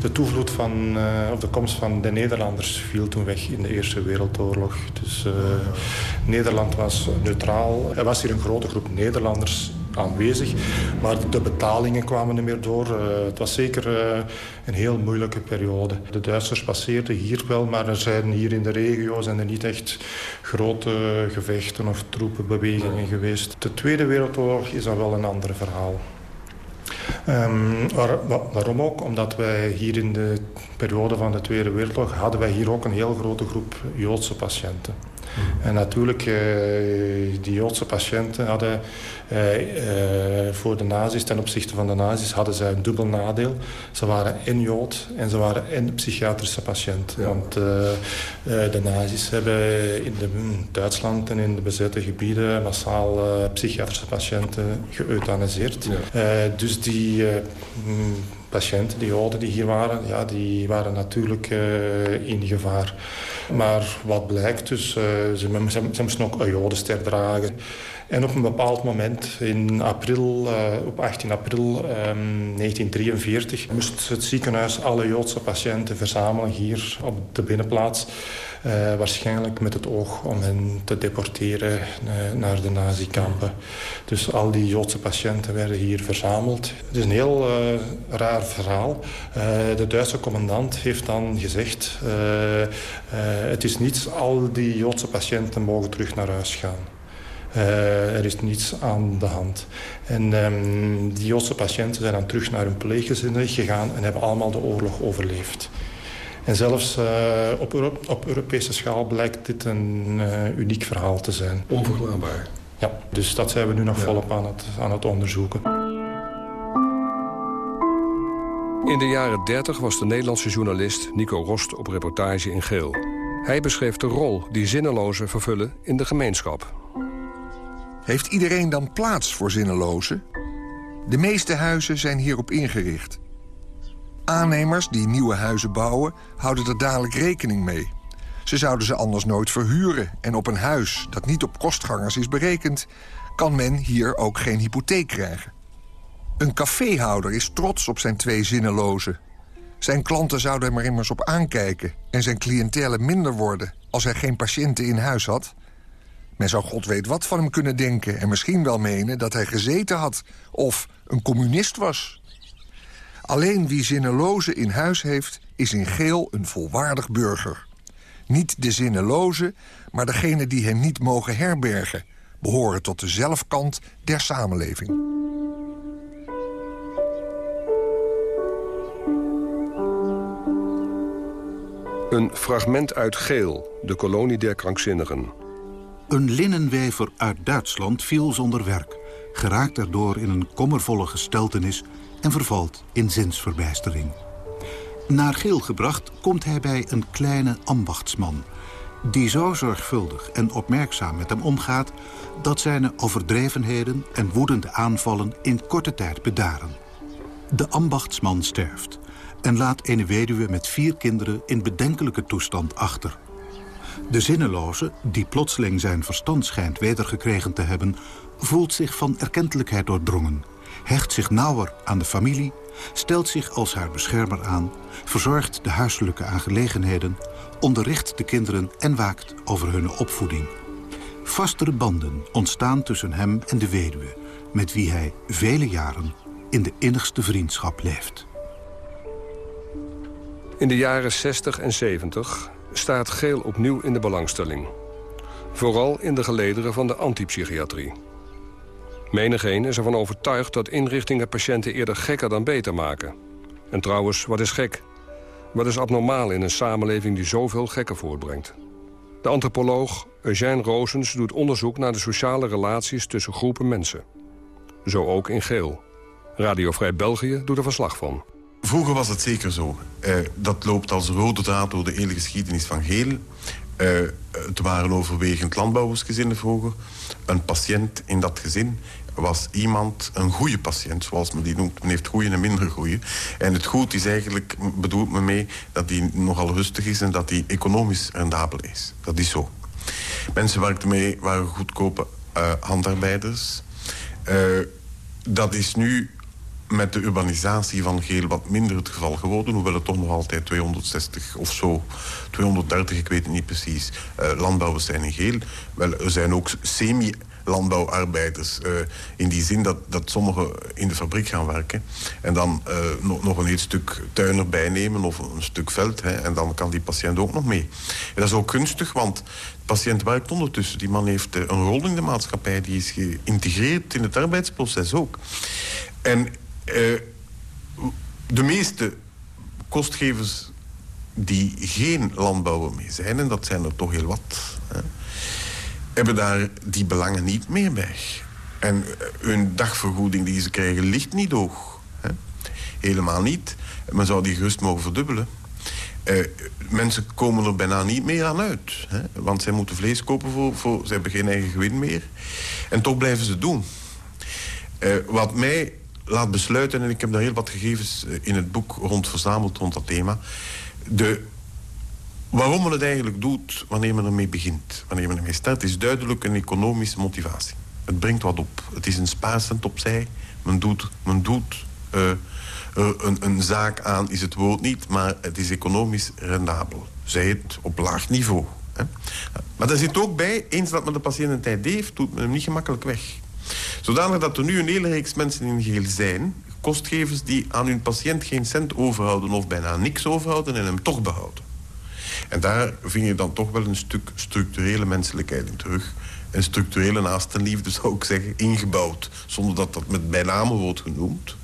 de toevloed van, uh, of de komst van de Nederlanders viel toen weg in de Eerste Wereldoorlog. Dus uh, Nederland was neutraal. Er was hier een grote groep Nederlanders aanwezig. Maar de betalingen kwamen niet meer door. Uh, het was zeker uh, een heel moeilijke periode. De Duitsers passeerden hier wel, maar er zijn hier in de regio zijn er niet echt grote gevechten of troepenbewegingen geweest. De Tweede Wereldoorlog is dan wel een ander verhaal. Waar, waarom ook? Omdat wij hier in de periode van de Tweede Wereldoorlog... hadden wij hier ook een heel grote groep Joodse patiënten. En natuurlijk, uh, die Joodse patiënten hadden uh, uh, voor de nazi's, ten opzichte van de nazi's, hadden zij een dubbel nadeel. Ze waren en Jood en ze waren en psychiatrische patiënt. Ja. Want de nazi's hebben in de, Duitsland en in de bezette gebieden massaal psychiatrische patiënten geëuthaniseerd. Ja. dus die patiënten, die Joden die hier waren, ja, die waren natuurlijk uh, in gevaar. Maar wat blijkt, dus, uh, ze, ze, ze, moesten ook een Jodenster dragen. En op een bepaald moment, in april, uh, op 18 april um, 1943... moest het ziekenhuis alle Joodse patiënten verzamelen hier op de binnenplaats. Uh, waarschijnlijk met het oog om hen te deporteren uh, naar de nazikampen. Dus al die Joodse patiënten werden hier verzameld. Het is een heel uh, raar verhaal. de Duitse commandant heeft dan gezegd... het is niets, al die Joodse patiënten mogen terug naar huis gaan. Er is niets aan de hand. En um, die Joodse patiënten zijn dan terug naar hun pleeggezinnen gegaan... en hebben allemaal de oorlog overleefd. En zelfs uh, op, Euro op, Europese schaal blijkt dit een uh, uniek verhaal te zijn. Onverklaarbaar. Ja, dus dat zijn we nu nog ja. volop aan het, aan het onderzoeken. In de jaren 30 was de Nederlandse journalist Nico Rost op reportage in Geel. Hij beschreef de rol die zinnelozen vervullen in de gemeenschap. Heeft iedereen dan plaats voor zinnelozen? De meeste huizen zijn hierop ingericht. Aannemers die nieuwe huizen bouwen, houden er dadelijk rekening mee. Ze zouden ze anders nooit verhuren... en op een huis dat niet op kostgangers is berekend... kan men hier ook geen hypotheek krijgen. Een caféhouder is trots op zijn twee zinnelozen. Zijn klanten zouden hem er immers op aankijken... en zijn cliëntele minder worden als hij geen patiënten in huis had... Men zou god weet wat van hem kunnen denken... en misschien wel menen dat hij gezeten had of een communist was. Alleen wie zinneloze in huis heeft, is in geel een volwaardig burger. Niet de zinneloze, maar degene die hem niet mogen herbergen... behoren tot de zelfkant der samenleving. Een fragment uit Geel, de kolonie der krankzinnigen. Een linnenwever uit Duitsland viel zonder werk, geraakt erdoor in een kommervolle gesteltenis en vervalt in zinsverbijstering. Naar Geel gebracht komt hij bij een kleine ambachtsman... die zo zorgvuldig en opmerkzaam met hem omgaat... dat zijn overdrevenheden en woedende aanvallen in korte tijd bedaren. De ambachtsman sterft en laat een weduwe met vier kinderen in bedenkelijke toestand achter... De zinneloze, die plotseling zijn verstand schijnt wedergekregen te hebben... voelt zich van erkentelijkheid doordrongen, hecht zich nauwer aan de familie... stelt zich als haar beschermer aan, verzorgt de huiselijke aangelegenheden... onderricht de kinderen en waakt over hun opvoeding. Vastere banden ontstaan tussen hem en de weduwe... met wie hij vele jaren in de innigste vriendschap leeft. In de jaren 60 en 70 staat geel opnieuw in de belangstelling. Vooral in de gelederen van de antipsychiatrie. Menigeen is ervan overtuigd dat inrichtingen patiënten eerder gekker dan beter maken. En trouwens, wat is gek? Wat is abnormaal in een samenleving die zoveel gekken voortbrengt? De antropoloog Eugène Roosens doet onderzoek naar de sociale relaties tussen groepen mensen. Zo ook in geel. Radio Vrij België doet er verslag van. Vroeger was het zeker zo. Uh, dat loopt als rode draad door de hele geschiedenis van Geel. Uh, het waren overwegend landbouwersgezinnen vroeger. Een patiënt in dat gezin was iemand, een goede patiënt, zoals men die noemt. Men heeft goede en minder goede. En het goed is eigenlijk, bedoelt me mee, dat die nogal rustig is... en dat die economisch rendabel is. Dat is zo. Mensen werkten mee, waren goedkope uh, handarbeiders. dat is nu met de urbanisatie van Geel wat minder het geval geworden. Hoewel het toch nog altijd 260 of zo, 230, ik weet het niet precies, uh, landbouwers zijn in Geel. Wel, er zijn ook semi landbouwarbeiders. Uh, in die zin dat, dat sommigen in de fabriek gaan werken. En dan uh, nog, nog een heel stuk tuin erbij nemen of een stuk veld. Hè, en dan kan die patiënt ook nog mee. En dat is ook gunstig, want de patiënt werkt ondertussen. Die man heeft een rol in de maatschappij. Die is geïntegreerd in het arbeidsproces ook. En de meeste kostgevers die geen landbouwer meer zijn... en dat zijn er toch heel wat... Hè, hebben daar die belangen niet meer bij. En eh, hun dagvergoeding die ze krijgen ligt niet hoog. Hè? Helemaal niet. Men zou die gerust mogen verdubbelen. Uh, mensen komen er bijna niet meer aan uit. Hè? Want zij moeten vlees kopen, voor, voor, ze hebben geen eigen gewin meer. En toch blijven ze doen. Uh, wat mij laat besluiten, en ik heb daar heel wat gegevens in het boek rond verzameld rond dat thema. De, waarom men het eigenlijk doet wanneer men ermee begint, wanneer men ermee start, is duidelijk een economische motivatie. Het brengt wat op. Het is een spaarcent opzij. Men doet, men doet uh, een, een, zaak aan, is het woord niet, maar het is economisch rendabel. Zij het op laag niveau. Hè. Maar daar zit ook bij, eens dat men de patiënt een tijd heeft, doet men hem niet gemakkelijk weg. Zodanig dat er nu een hele reeks mensen in geheel zijn, kostgevers die aan hun patiënt geen cent overhouden of bijna niks overhouden en hem toch behouden. En daar vind je dan toch wel een stuk structurele menselijkheid in terug een structurele naastenliefde, zou ik zeggen, ingebouwd. Zonder dat dat met bijnamen wordt genoemd.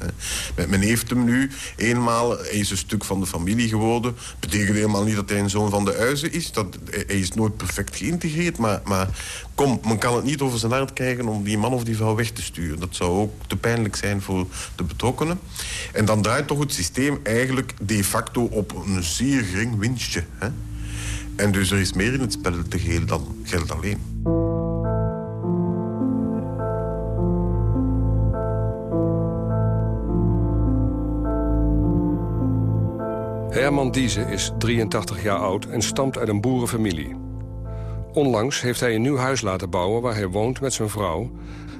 Men heeft hem nu eenmaal, hij is een stuk van de familie geworden. Betekent helemaal niet dat hij een zoon van de uizen is. Dat, hij is nooit perfect geïntegreerd. Maar, maar kom, men kan het niet over zijn hart krijgen om die man of die vrouw weg te sturen. Dat zou ook te pijnlijk zijn voor de betrokkenen. En dan draait toch het systeem eigenlijk de facto op een zeer gering winstje. Hè? En dus er is meer in het spel te dan geld alleen. Herman Diezen is 83 jaar oud en stamt uit een boerenfamilie. Onlangs heeft hij een nieuw huis laten bouwen waar hij woont met zijn vrouw...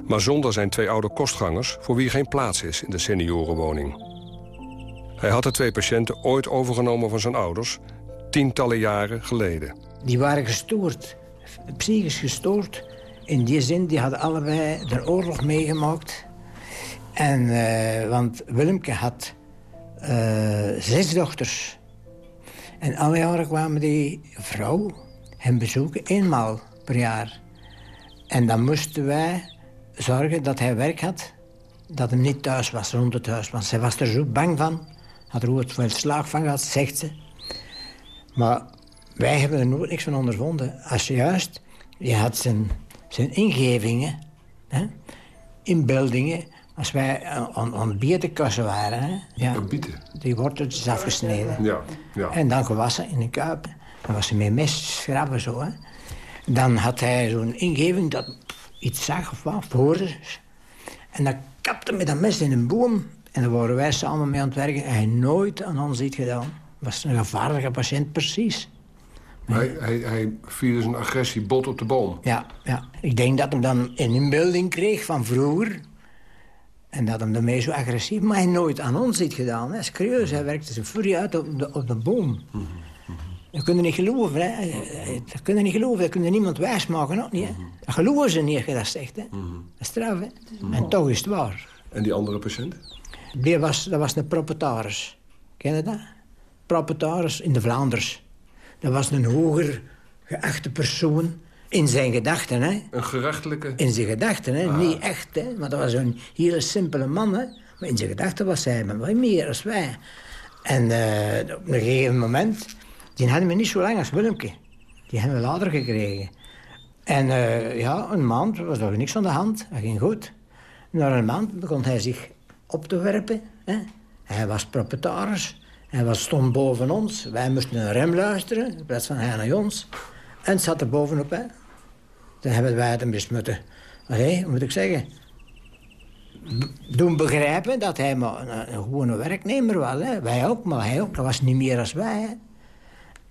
maar zonder zijn twee oude kostgangers voor wie geen plaats is in de seniorenwoning. Hij had de twee patiënten ooit overgenomen van zijn ouders... tientallen jaren geleden. Die waren gestoord, psychisch gestoord. In die zin, die hadden allebei de oorlog meegemaakt. En, uh, want Willemke had uh, zes dochters. En alle jaren kwamen die vrouw hem bezoeken, eenmaal per jaar. En dan moesten wij zorgen dat hij werk had, dat hij niet thuis was, rond het huis. Want zij was er zo bang van, had er ooit veel slaag van gehad, zegt ze. Maar wij hebben er nooit niks van ondervonden. Als juist, je had zijn, zijn ingevingen, hè, inbeeldingen als wij aan, aan bietenkassen waren, hè, ja, die worteltjes afgesneden. Ja, ja. En dan gewassen in een kuip. Dan was ze met mes schrappen zo. Hè. Dan had hij zo'n ingeving dat iets zag of wat, hoorde. En dan kapte met dat mes in een boom. En dan waren wij samen mee aan het werken. En hij nooit aan ons iets gedaan. Was een gevaarlijke patiënt, precies. Hij, hij, hij vierde zijn agressie bot op de boom. Ja, ja. Ik denk dat hij dan een inbeelding kreeg van vroeger. En dat hem daarmee zo agressief, maar hij nooit aan ons iets gedaan. Hè. Serieus, hij werkte zijn furie uit op de, op de boom. Dat kun je niet geloven, hè. Dat kun je niet geloven, dat kun je niemand wijsmaken, ook niet, hè. Dat geloven ze niet als je dat zegt, hè. Dat is straf, hè. En toch is het waar. En die andere patiënt? Die was, dat was een propetaris. Ken je dat? Propetaris in de Vlaanders. Dat was een hoger geachte persoon in zijn gedachten, hè. Een gerechtelijke? In zijn gedachten, hè. Niet echt, hè. Maar dat was een hele simpele man, hè. Maar in zijn gedachten was hij maar wat meer als wij. En uh, op een gegeven moment... Die hadden we niet zo lang als Willemke. Die hebben we later gekregen. En uh, ja, een maand was er niks aan de hand. Dat ging goed. Na een maand begon hij zich op te werpen. Hè. Hij was proprietaris. Hij was, stond boven ons. Wij moesten naar hem luisteren, in plaats van hij naar ons. En zat er bovenop, hè. Dan hebben wij het hem eens moeten... Allee, moet ik zeggen? Doen begrijpen dat hij maar een, een gewone werknemer was. Hè. Wij ook, maar hij ook. Dat was niet meer als wij.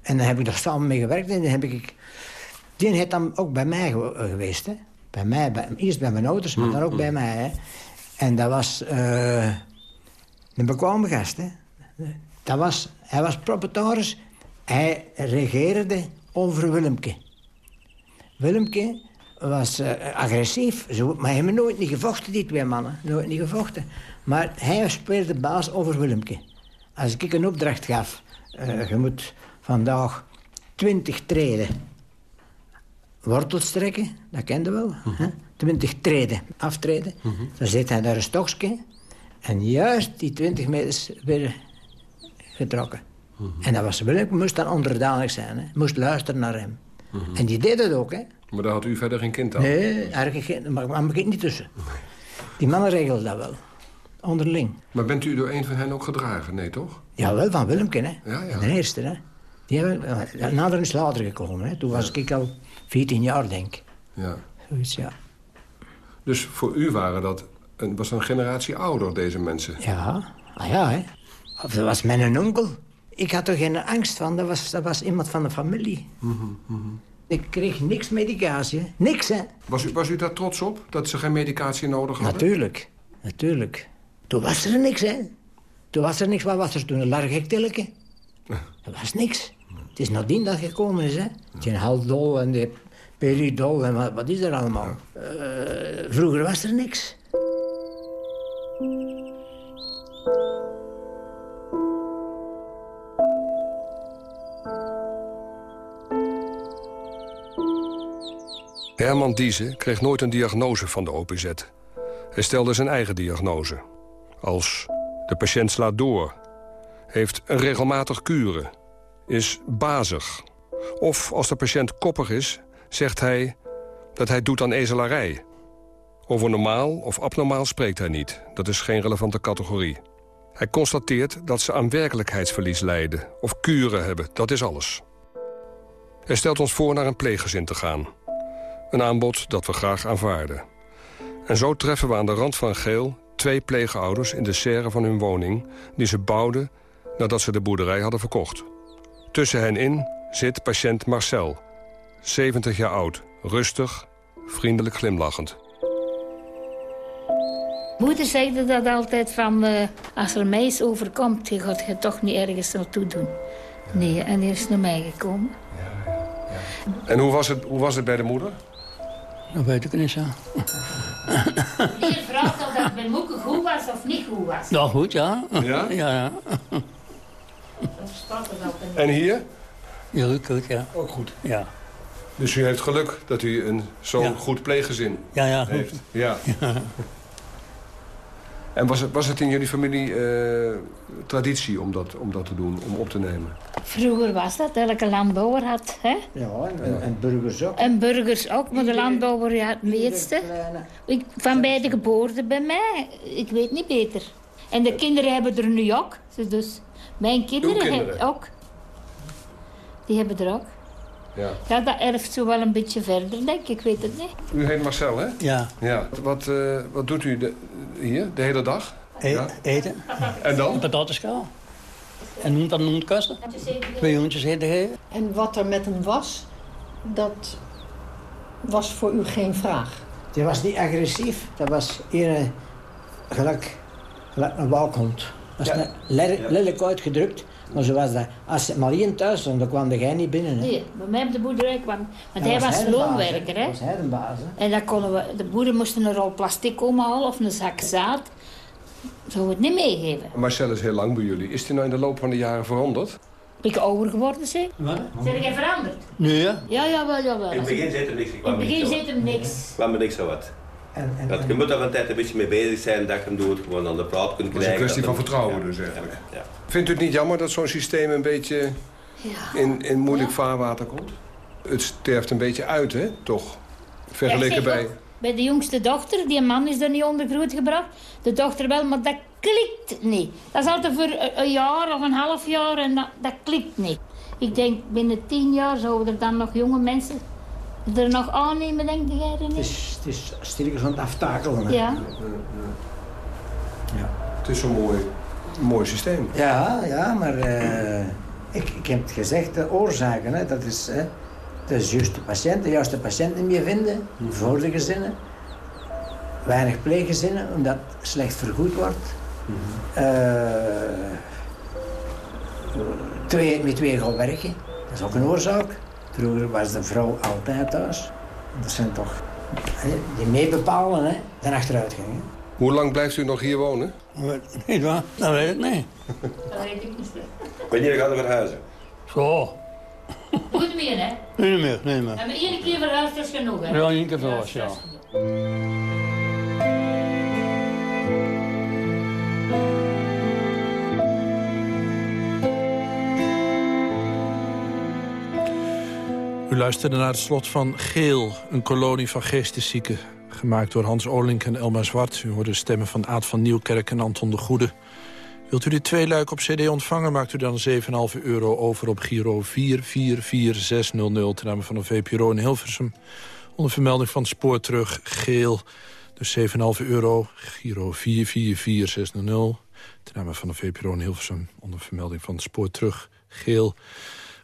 En dan heb ik er samen mee gewerkt. En dan heb ik... Die heeft dan ook bij mij geweest, hè. Bij mij, eerst bij mijn ouders, maar dan ook bij mij, hè. En dat was uh, een bekwame gast, hè. Dat was, hij was proprietaris. Hij regeerde over Willemke. Willemke was uh, agressief, zo, maar hij hebben nooit niet gevochten, die twee mannen. Nooit niet gevochten. Maar hij speelde baas over Willemke. Als ik een opdracht gaf, uh, je moet vandaag twintig treden wortels trekken, dat kende wel. Twintig uh -huh. treden, aftreden. -huh. Dan zet hij daar een stokje en juist die twintig meters weer getrokken. En dat was Willemke, moest dan onderdanig zijn, hè. moest luisteren naar hem. En die deed het ook, hè. Maar daar had u verder geen kind aan? Nee, eigenlijk geen, maar maar ik niet tussen. Die mannen regelen dat wel. Onderling. Maar bent u door een van hen ook gedragen? Nee, toch? Jawel, van Willemken, hè. Ja, ja. De eerste, hè. Die hebben, ja, nader is later gekomen, hè. Toen was ik al 14 jaar, denk ik. Ja. Zoiets, ja. Dus voor u waren dat een, was een generatie ouder, deze mensen? Ja, ah ja, hè. Of dat was mijn onkel. Ik had er geen angst van, dat was, dat was iemand van de familie. Mhm, mhm. Ik kreeg niks medicatie. Niks, hè. Was u, was u daar trots op, dat ze geen medicatie nodig hadden? Natuurlijk, natuurlijk. Toen was er niks, hè. Toen was er niks. Wat was er toen? Een larghektilleke? Er was niks. Het is nadien dat gekomen is, hè. Die haldol en de peridol en wat, wat is er allemaal. Eh, vroeger was er niks. Herman Diezen kreeg nooit een diagnose van de OPZ. Hij stelde zijn eigen diagnose. Als de patiënt slaat door, heeft een regelmatig kuren, is bazig. Of als de patiënt koppig is, zegt hij dat hij doet aan ezelarij. Over normaal of abnormaal spreekt hij niet. Dat is geen relevante categorie. Hij constateert dat ze aan werkelijkheidsverlies lijden of kuren hebben. Dat is alles. Hij stelt ons voor naar een pleeggezin te gaan. Een aanbod dat we graag aanvaarden. En zo treffen we aan de rand van Geel twee pleegouders in de serre van hun woning... die ze bouwden nadat ze de boerderij hadden verkocht. Tussen hen in zit patiënt Marcel, 70 jaar oud, rustig, vriendelijk glimlachend. Moeder zei dat altijd van, eh, als er mij iets overkomt, je gaat je toch niet ergens naartoe doen. Nee, en die is naar mij gekomen. En hoe was het, hoe was het bij de moeder? Dat weet ik niet zo. Die vraagt of dat bij Moeke goed was of niet goed was. Nou goed, ja. Ja? Ja, ja. Dat staat er altijd En hier? Ja, goed, ja. Ook goed. Ja. Dus u heeft geluk dat u een zo'n Ja. goed pleeggezin Ja, ja, goed. heeft. Ja. En was het, was het in jullie familie eh, traditie om dat, om dat te doen, om op te nemen? Vroeger was dat, elke landbouwer had. Hè? Ja, en, en burgers ook. En burgers ook, maar de landbouwer ja, het meeste. Ik, van bij de geboorte bij mij, ik weet niet beter. En de kinderen hebben er nu ook. Dus mijn kinderen, kinderen? hebben ook. Die hebben er ook. Ja. Ja, dat erft zo wel een beetje verder, denk ik. Ik weet het niet. U heet Marcel, hè? Ja. ja. Wat, eh, wat doet u de- hier de hele dag? E- Ja. Eten. En dan? Een patatenschaal. En noemt dat noemt kassen. Twee hondjes eten geven. En wat er met hem was, dat was voor u geen vraag. Die was niet agressief. Dat was een, gelijk, gelijk een walkhond. Dat was Ja. uitgedrukt. Maar zo was dat. Als Marien thuis stond, dan kwam jij niet binnen. Hè. Nee, bij mij op de boerderij kwam. Want hij was loonwerker, hè? was hij de baas, hè. En dan konden we, de boeren moesten een rol plastic komen halen of een zak zaad. Zouden we het niet meegeven. Marcel is heel lang bij jullie. Is hij nou in de loop van de jaren veranderd? Ben ik ouder geworden, zeg? Wat? Zijn jij veranderd? Nee, ja. Ja, jawel, jawel. In het begin zit er niks. In het begin zit hem niks. kwam er niks zo wat. En, en, Dat, je moet er een tijd een beetje mee bezig zijn dat je hem gewoon aan de praat kunt Dat is krijgen. een kwestie van vertrouwen ja, dus eigenlijk. Ja. Vindt u het niet jammer dat zo'n systeem een beetje in, in moeilijk vaarwater komt? Het sterft een beetje uit, hè? Toch? Vergeleken bij... ook, bij de jongste dochter, die man is er niet onder groot gebracht. De dochter wel, maar dat klikt niet. Dat is altijd voor een- een jaar of een half jaar en dat, dat klikt niet. Ik denk, binnen tien jaar zouden er dan nog jonge mensen er nog aannemen, denk jij er Het niet? is, het is stilletjes aan het aftakelen. hè. Ja. Ja. Het is zo'n mooi, mooi systeem. Ja, ja, maar eh, ik, ik heb het gezegd, de oorzaken, hè, dat is... Hè, dat is juist de patiënt, de juiste patiënt niet meer vinden voor de gezinnen. Weinig pleeggezinnen, omdat het slecht vergoed wordt. Eh, twee, met twee gaan werken, dat is ook een oorzaak. Vroeger was de vrouw altijd thuis. Dat zijn toch hè, die meebepalen, hè, dan achteruit gaan. hè. Hoe lang blijft u nog hier wonen? Niet waar? Dat weet ik niet. Dat weet ik niet. Wanneer gaan we verhuizen? Zo. Goed meer, hè? Nee, niet meer. Nee, meer. En maar één keer verhuisd is genoeg, hè? Ja, één keer verhuisd, ja. U luisterde naar het slot van Geel, een kolonie van geesteszieken. Gemaakt door Hans Olink en Elma Zwart. U hoorde stemmen van Aad van Nieuwkerk en Anton de Goede. Wilt u dit tweeluik op cd ontvangen, maakt u dan 7,5 euro over op Giro 444600... ten name van een VPRO in Hilversum. Onder vermelding van spoor terug, geel. Dus 7,5 euro, Giro 444600... ten name van een VPRO in Hilversum. Onder vermelding van spoor terug, geel...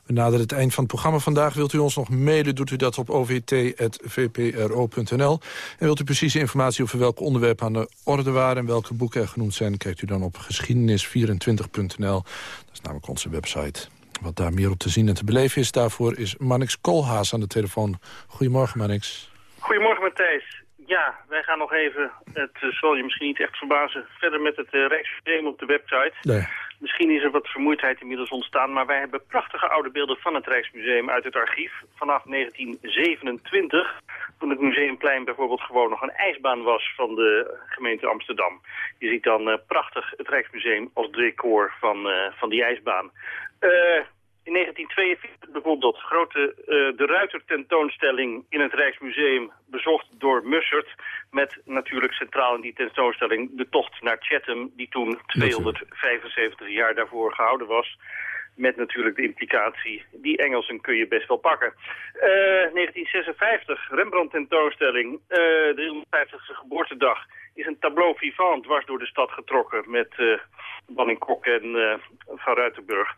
We naderen het eind van het programma vandaag. Wilt u ons nog mailen, doet u dat op ovt.vpro.nl. En wilt u precieze informatie over welke onderwerpen aan de orde waren... en welke boeken er genoemd zijn, kijkt u dan op geschiedenis24.nl. Dat is namelijk onze website. Wat daar meer op te zien en te beleven is, daarvoor is Mannix Koolhaas aan de telefoon. Goedemorgen, Mannix. Goedemorgen, Matthijs. Ja, wij gaan nog even, het zal je misschien niet echt verbazen, verder met het uh, Rijksmuseum op de website. Nee. Misschien is er wat vermoeidheid inmiddels ontstaan, maar wij hebben prachtige oude beelden van het Rijksmuseum uit het archief. Vanaf 1927, toen het Museumplein bijvoorbeeld gewoon nog een ijsbaan was van de gemeente Amsterdam. Je ziet dan uh, prachtig het Rijksmuseum als decor van, uh, van die ijsbaan. Uh, in 1942 bijvoorbeeld grote de Ruiter tentoonstelling in het Rijksmuseum bezocht door Mussert. Met natuurlijk centraal in die tentoonstelling de tocht naar Chatham die toen 275 jaar daarvoor gehouden was. Met natuurlijk de implicatie, die Engelsen kun je best wel pakken. Uh, 1956, Rembrandt tentoonstelling, uh, de 350ste geboortedag, is een tableau vivant dwars door de stad getrokken met uh, Banning Kok en Van Ruitenburg.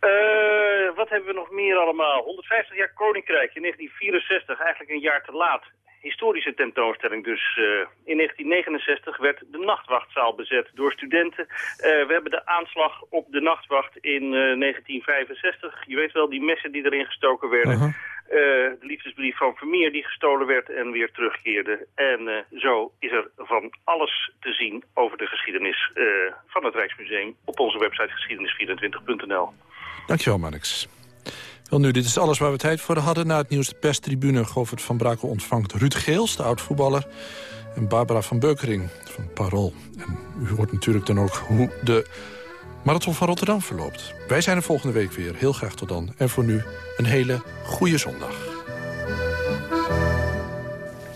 Uh, wat hebben we nog meer allemaal? 150 jaar Koninkrijk in 1964, eigenlijk een jaar te laat. Historische tentoonstelling dus. Uh, in 1969 werd de nachtwachtzaal bezet door studenten. Uh, we hebben de aanslag op de nachtwacht in 1965. Je weet wel, die messen die erin gestoken werden. Uh -huh. de liefdesbrief van Vermeer die gestolen werd en weer terugkeerde. En zo is er van alles te zien over de geschiedenis van het Rijksmuseum... op onze website geschiedenis24.nl. Dankjewel, Marnix. Wel nu, dit is alles waar we tijd voor hadden. Na het nieuws de perstribune Govert van Brakel ontvangt Ruud Geels, de oud-voetballer... en Barbara van Beukering van Parool. En u hoort natuurlijk dan ook hoe de marathon van Rotterdam verloopt. Wij zijn er volgende week weer. Heel graag tot dan. En voor nu een hele goede zondag.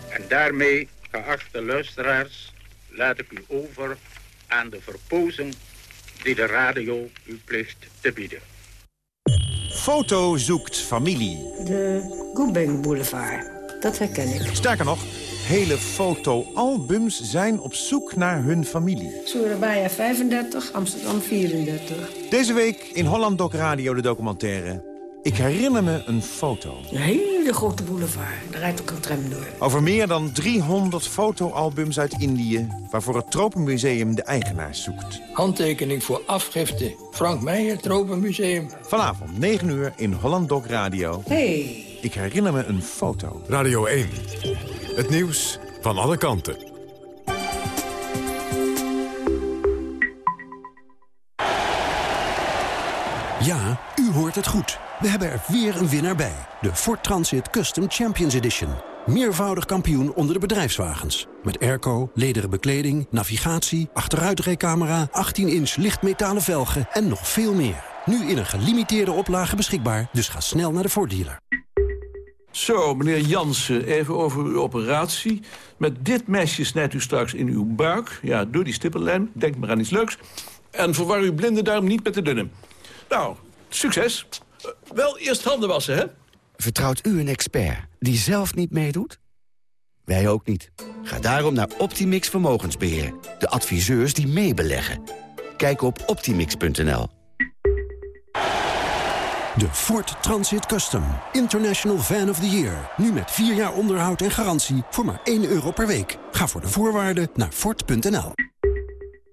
En daarmee, geachte luisteraars, laat ik u over aan de verpozen die de radio u plicht te bieden. Foto zoekt familie. De Goebeng Boulevard, dat herken ik. Sterker nog, hele fotoalbums zijn op zoek naar hun familie. Surabaya 35, Amsterdam 34. Deze week in Holland Doc Radio de documentaire... Ik herinner me een foto. Een hele grote boulevard. Daar rijdt ook een tram door. Over meer dan 300 fotoalbums uit Indië... waarvoor het Tropenmuseum de eigenaars zoekt. Handtekening voor afgifte. Frank Meijer, Tropenmuseum. Vanavond 9 uur in Holland Doc Radio. Hey. Ik herinner me een foto. Radio 1. Het nieuws van alle kanten. Ja, u hoort het goed. We hebben er weer een winnaar bij. De Ford Transit Custom Champions Edition. Meervoudig kampioen onder de bedrijfswagens. Met airco, lederen bekleding, navigatie, achteruitrijcamera... 18-inch lichtmetalen velgen en nog veel meer. Nu in een gelimiteerde oplage beschikbaar, dus ga snel naar de Ford dealer. Zo, meneer Jansen, even over uw operatie. Met dit mesje snijdt u straks in uw buik. Ja, door die stippellijn. Denk maar aan iets leuks. En verwar uw blinde duim niet met de dunne. Nou, succes. Wel eerst handen wassen, hè? Vertrouwt u een expert die zelf niet meedoet? Wij ook niet. Ga daarom naar Optimix Vermogensbeheer. De adviseurs die meebeleggen. Kijk op optimix.nl. De Ford Transit Custom. International Van of the Year. Nu met 4 jaar onderhoud en garantie voor maar 1 euro per week. Ga voor de voorwaarden naar Ford.nl.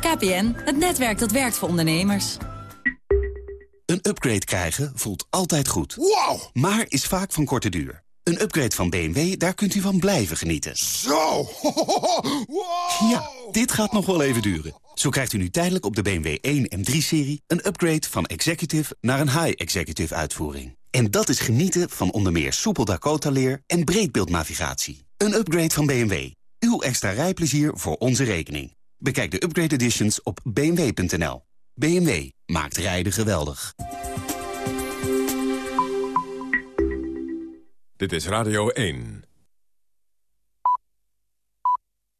KPN, het netwerk dat werkt voor ondernemers. Een upgrade krijgen voelt altijd goed. Wow! Maar is vaak van korte duur. Een upgrade van BMW, daar kunt u van blijven genieten. Zo! Ja, dit gaat nog wel even duren. Zo krijgt u nu tijdelijk op de BMW 1 en 3-serie... een upgrade van executive naar een high-executive uitvoering. En dat is genieten van onder meer soepel Dakota-leer en breedbeeldnavigatie. Een upgrade van BMW. Uw extra rijplezier voor onze rekening. Bekijk de upgrade editions op bmw.nl. BMW maakt rijden geweldig. Dit is Radio 1.